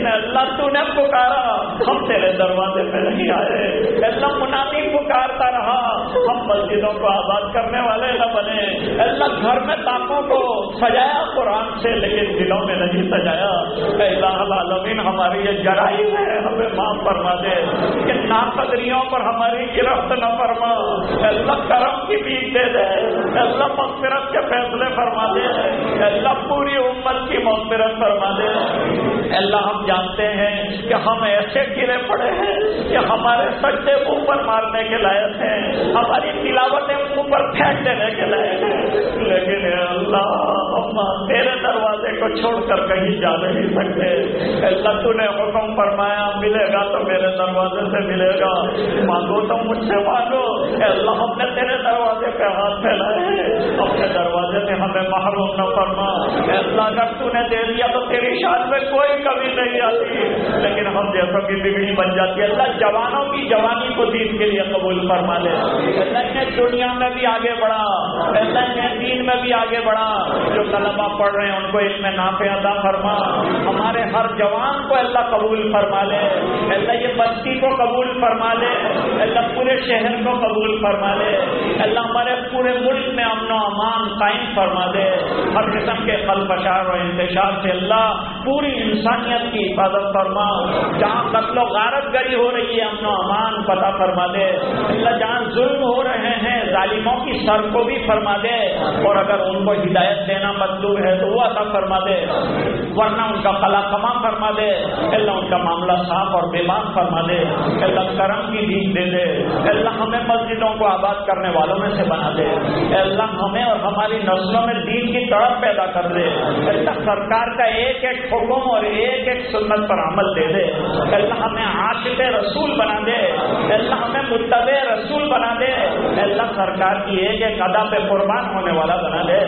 لیکن اللہ تو نے پکارا۔ ہم تیرے دروازے پہ نہیں آئے۔ اللہ منادی پکارتا رہا۔ ہم مسجدوں کو آباد کرنے والے نہ بنے۔ اللہ، گھر میں تاکوں کو سجایا قرآن سے، لیکن دلوں میں نہیں سجایا۔ اللہ العالمین، ہماری یہ جرائی ہے، ہمیں معاف فرما دے۔ کہ ناقدریوں پر ہماری گرفت نہ فرما۔ اللہ، کرم کی بیچ دے دے۔ اللہ، مغفرت کے فیصلے فرما دے۔ اللہ، پوری امت کی مغفرت فرما دے۔ اللہ، ہم جانتے ہیں کہ ہم ایسے گرے پڑے ہیں کہ ہمارے سچے منہ پر مارنے کے لائق ہیں، ہماری تلاوتیں منہ پر پھینک دینے کے لائق ہیں۔ لیکن اللہ تیرے دروازے کو چھوڑ کر کہیں جا نہیں سکتے۔ اللہ تو نے حکم فرمایا، ملے گا تو میرے دروازے سے ملے گا۔ مانگو تو مجھ سے مانگو۔ اللہ، ہم نے تیرے دروازے پہ ہاتھ پھیلائے ہیں۔ اپنے دروازے سے ہمیں محروم نہ فرما۔ اللہ، اگر تو نے دے دیا تو تیری شان میں کوئی کمی نہیں آتی لیکن ہم جیسا کی بگڑی بن جاتی ہے، اللہ جوانوں کی جوانی کو دین کے لیے قبول فرما لے۔ اللہ نے دنیا میں بھی آگے بڑھا۔ اللہ نے دین میں بھی آگے بڑھا۔ جو طلبا پڑھ رہے ہیں، ان کو علم نافع ادا فرما۔ ہمارے ہر جوان کو اللہ قبول فرما لے۔ اللہ یہ بستی کو قبول فرما لے۔ اللہ پورے شہر کو قبول فرما لے۔ اللہ ہمارے پورے ملک میں امن و امان قائم فرما دے۔ ہر قسم کے خل بشار و انتشار سے اللہ پوری انسانیت کی حفاظت فرما جہاں قتل و غارت گری ہو رہی ہے امن و امان پتہ فرما دے۔ اللہ جہاں ظلم ہو رہے ہیں، ظالموں کی سر کو بھی فرما دے۔ اور اگر ان کو ہدایت دینا مطلوب ہے، تو وہ عطا فرما دے۔ ورنہ ان کا پلا کما فرما دے۔ اللہ ان کا معاملہ صاف اور بے بات فرما دے۔ اللہ کرم کی بھیک دے دے۔ اللہ ہمیں مسجدوں کو آباد کرنے والوں میں سے بنا دے۔ اللہ ہمیں اور ہماری نسلوں میں دین کی تڑپ پیدا کر دے۔ اللہ سرکار کا ایک ایک حکم اور ایک ایک سنت پر عمل دے دے۔ اللہ ہمیں عاشق رسول بنا دے۔ اللہ ہمیں متبع رسول بنا دے۔ اللہ سرکار کی ایک ایک ادا پہ قربان ہونے والا بنا دے۔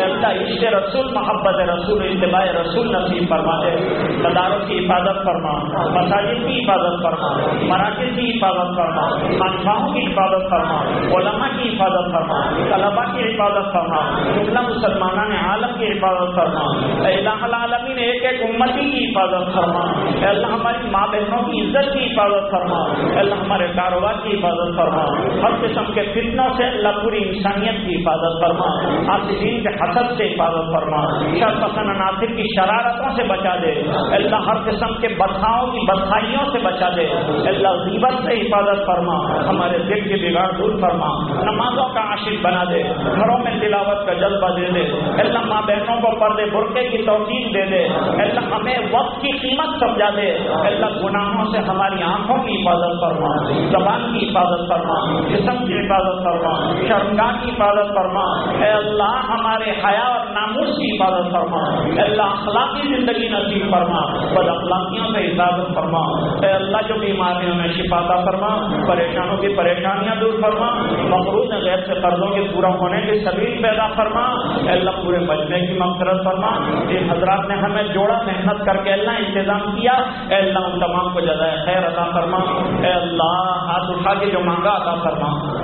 اللہ عشق رسول، محبت رسول اتباع رسول نصیب فرما دے۔ مداروں کی حفاظت فرما۔ مساجد کی حفاظت فرما۔ مراکز کی حفاظت فرما۔ خانخواہوں کی حفاظت فرما۔ علماء کی حفاظت فرما۔ طلبا کی حفاظت فرما۔ جملہ مسلمان عالم کی حفاظت فرما۔ اللہ العالمین ایک ایک امتی کی حفاظت فرما۔ اللہ، ہماری ماں بہنوں کی عزت کی حفاظت فرما۔ اللہ، ہمارے کاروبار کی حفاظت فرما۔ ہر قسم کے فتنوں سے اللہ پوری انسانیت کی حفاظت فرما۔ آپ دین کے حسد سے حفاظت فرما۔ شر پسند ناصر کی شرارتوں سے بچا دے۔ اللہ، ہر قسم کے بدخاؤں کی بدخائیوں سے بچا دے۔ اللہ، غیبت سے حفاظت فرما۔ ہمارے دل کے بگاڑ دور فرما۔ نمازوں کا عاشق بنا دے۔ گھروں میں تلاوت کا جذبہ دے دے۔ اللہ، ماں بہنوں کو پردے برقے کی توفیق دے دے۔ اللہ ہمیں وقت کی قیمت سمجھا دے اللہ گناہوں سے ہماری آنکھوں کی حفاظت فرما۔ زبان کی حفاظت فرما۔ جسم کی حفاظت فرما۔ شرمگاہ کی حفاظت فرما۔ اے اللہ، ہمارے حیا اور ناموس کی حفاظت فرما۔ اے اللہ، اخلاقی زندگی نصیب فرما۔ بد اخلاقیوں سے حفاظت فرما۔ اے اللہ، جو بیماریوں میں شفاتا فرما۔ پریشانوں کی پریشانیاں دور فرما۔ مقروض غیر سے قرضوں کے پورا ہونے کی سبھی پیدا فرما۔ اے اللہ، پورے بچنے کی مغفرت فرما۔ جن حضرات نے ہمیں جوڑا محنت کر کے اللہ انتظام کیا۔ اے اللہ، ان تمام کو جزائے خیر عطا فرما۔ اے اللہ، ہاتھ اٹھا کے جو مانگا عطا فرما۔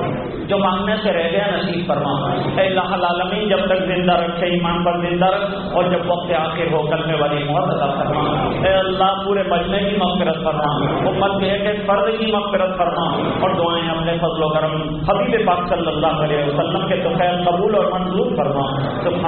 جو مانگنے سے رہ گیا، نصیب فرما۔ اے اللہ العالمین جب تک زندہ رکھے، ایمان پر زندہ رکھ، اور جب وقت آخر ہو کرنے والی موت عطا فرما۔ اے اللہ، پورے مجمع کی مغفرت فرما۔ امت کے ایک ایک فرد کی مغفرت فرما۔ اور دعائیں اپنے فضل و کرم حبیب پاک صلی اللہ علیہ وسلم کے تو خیر قبول اور منظور فرما۔ سبحان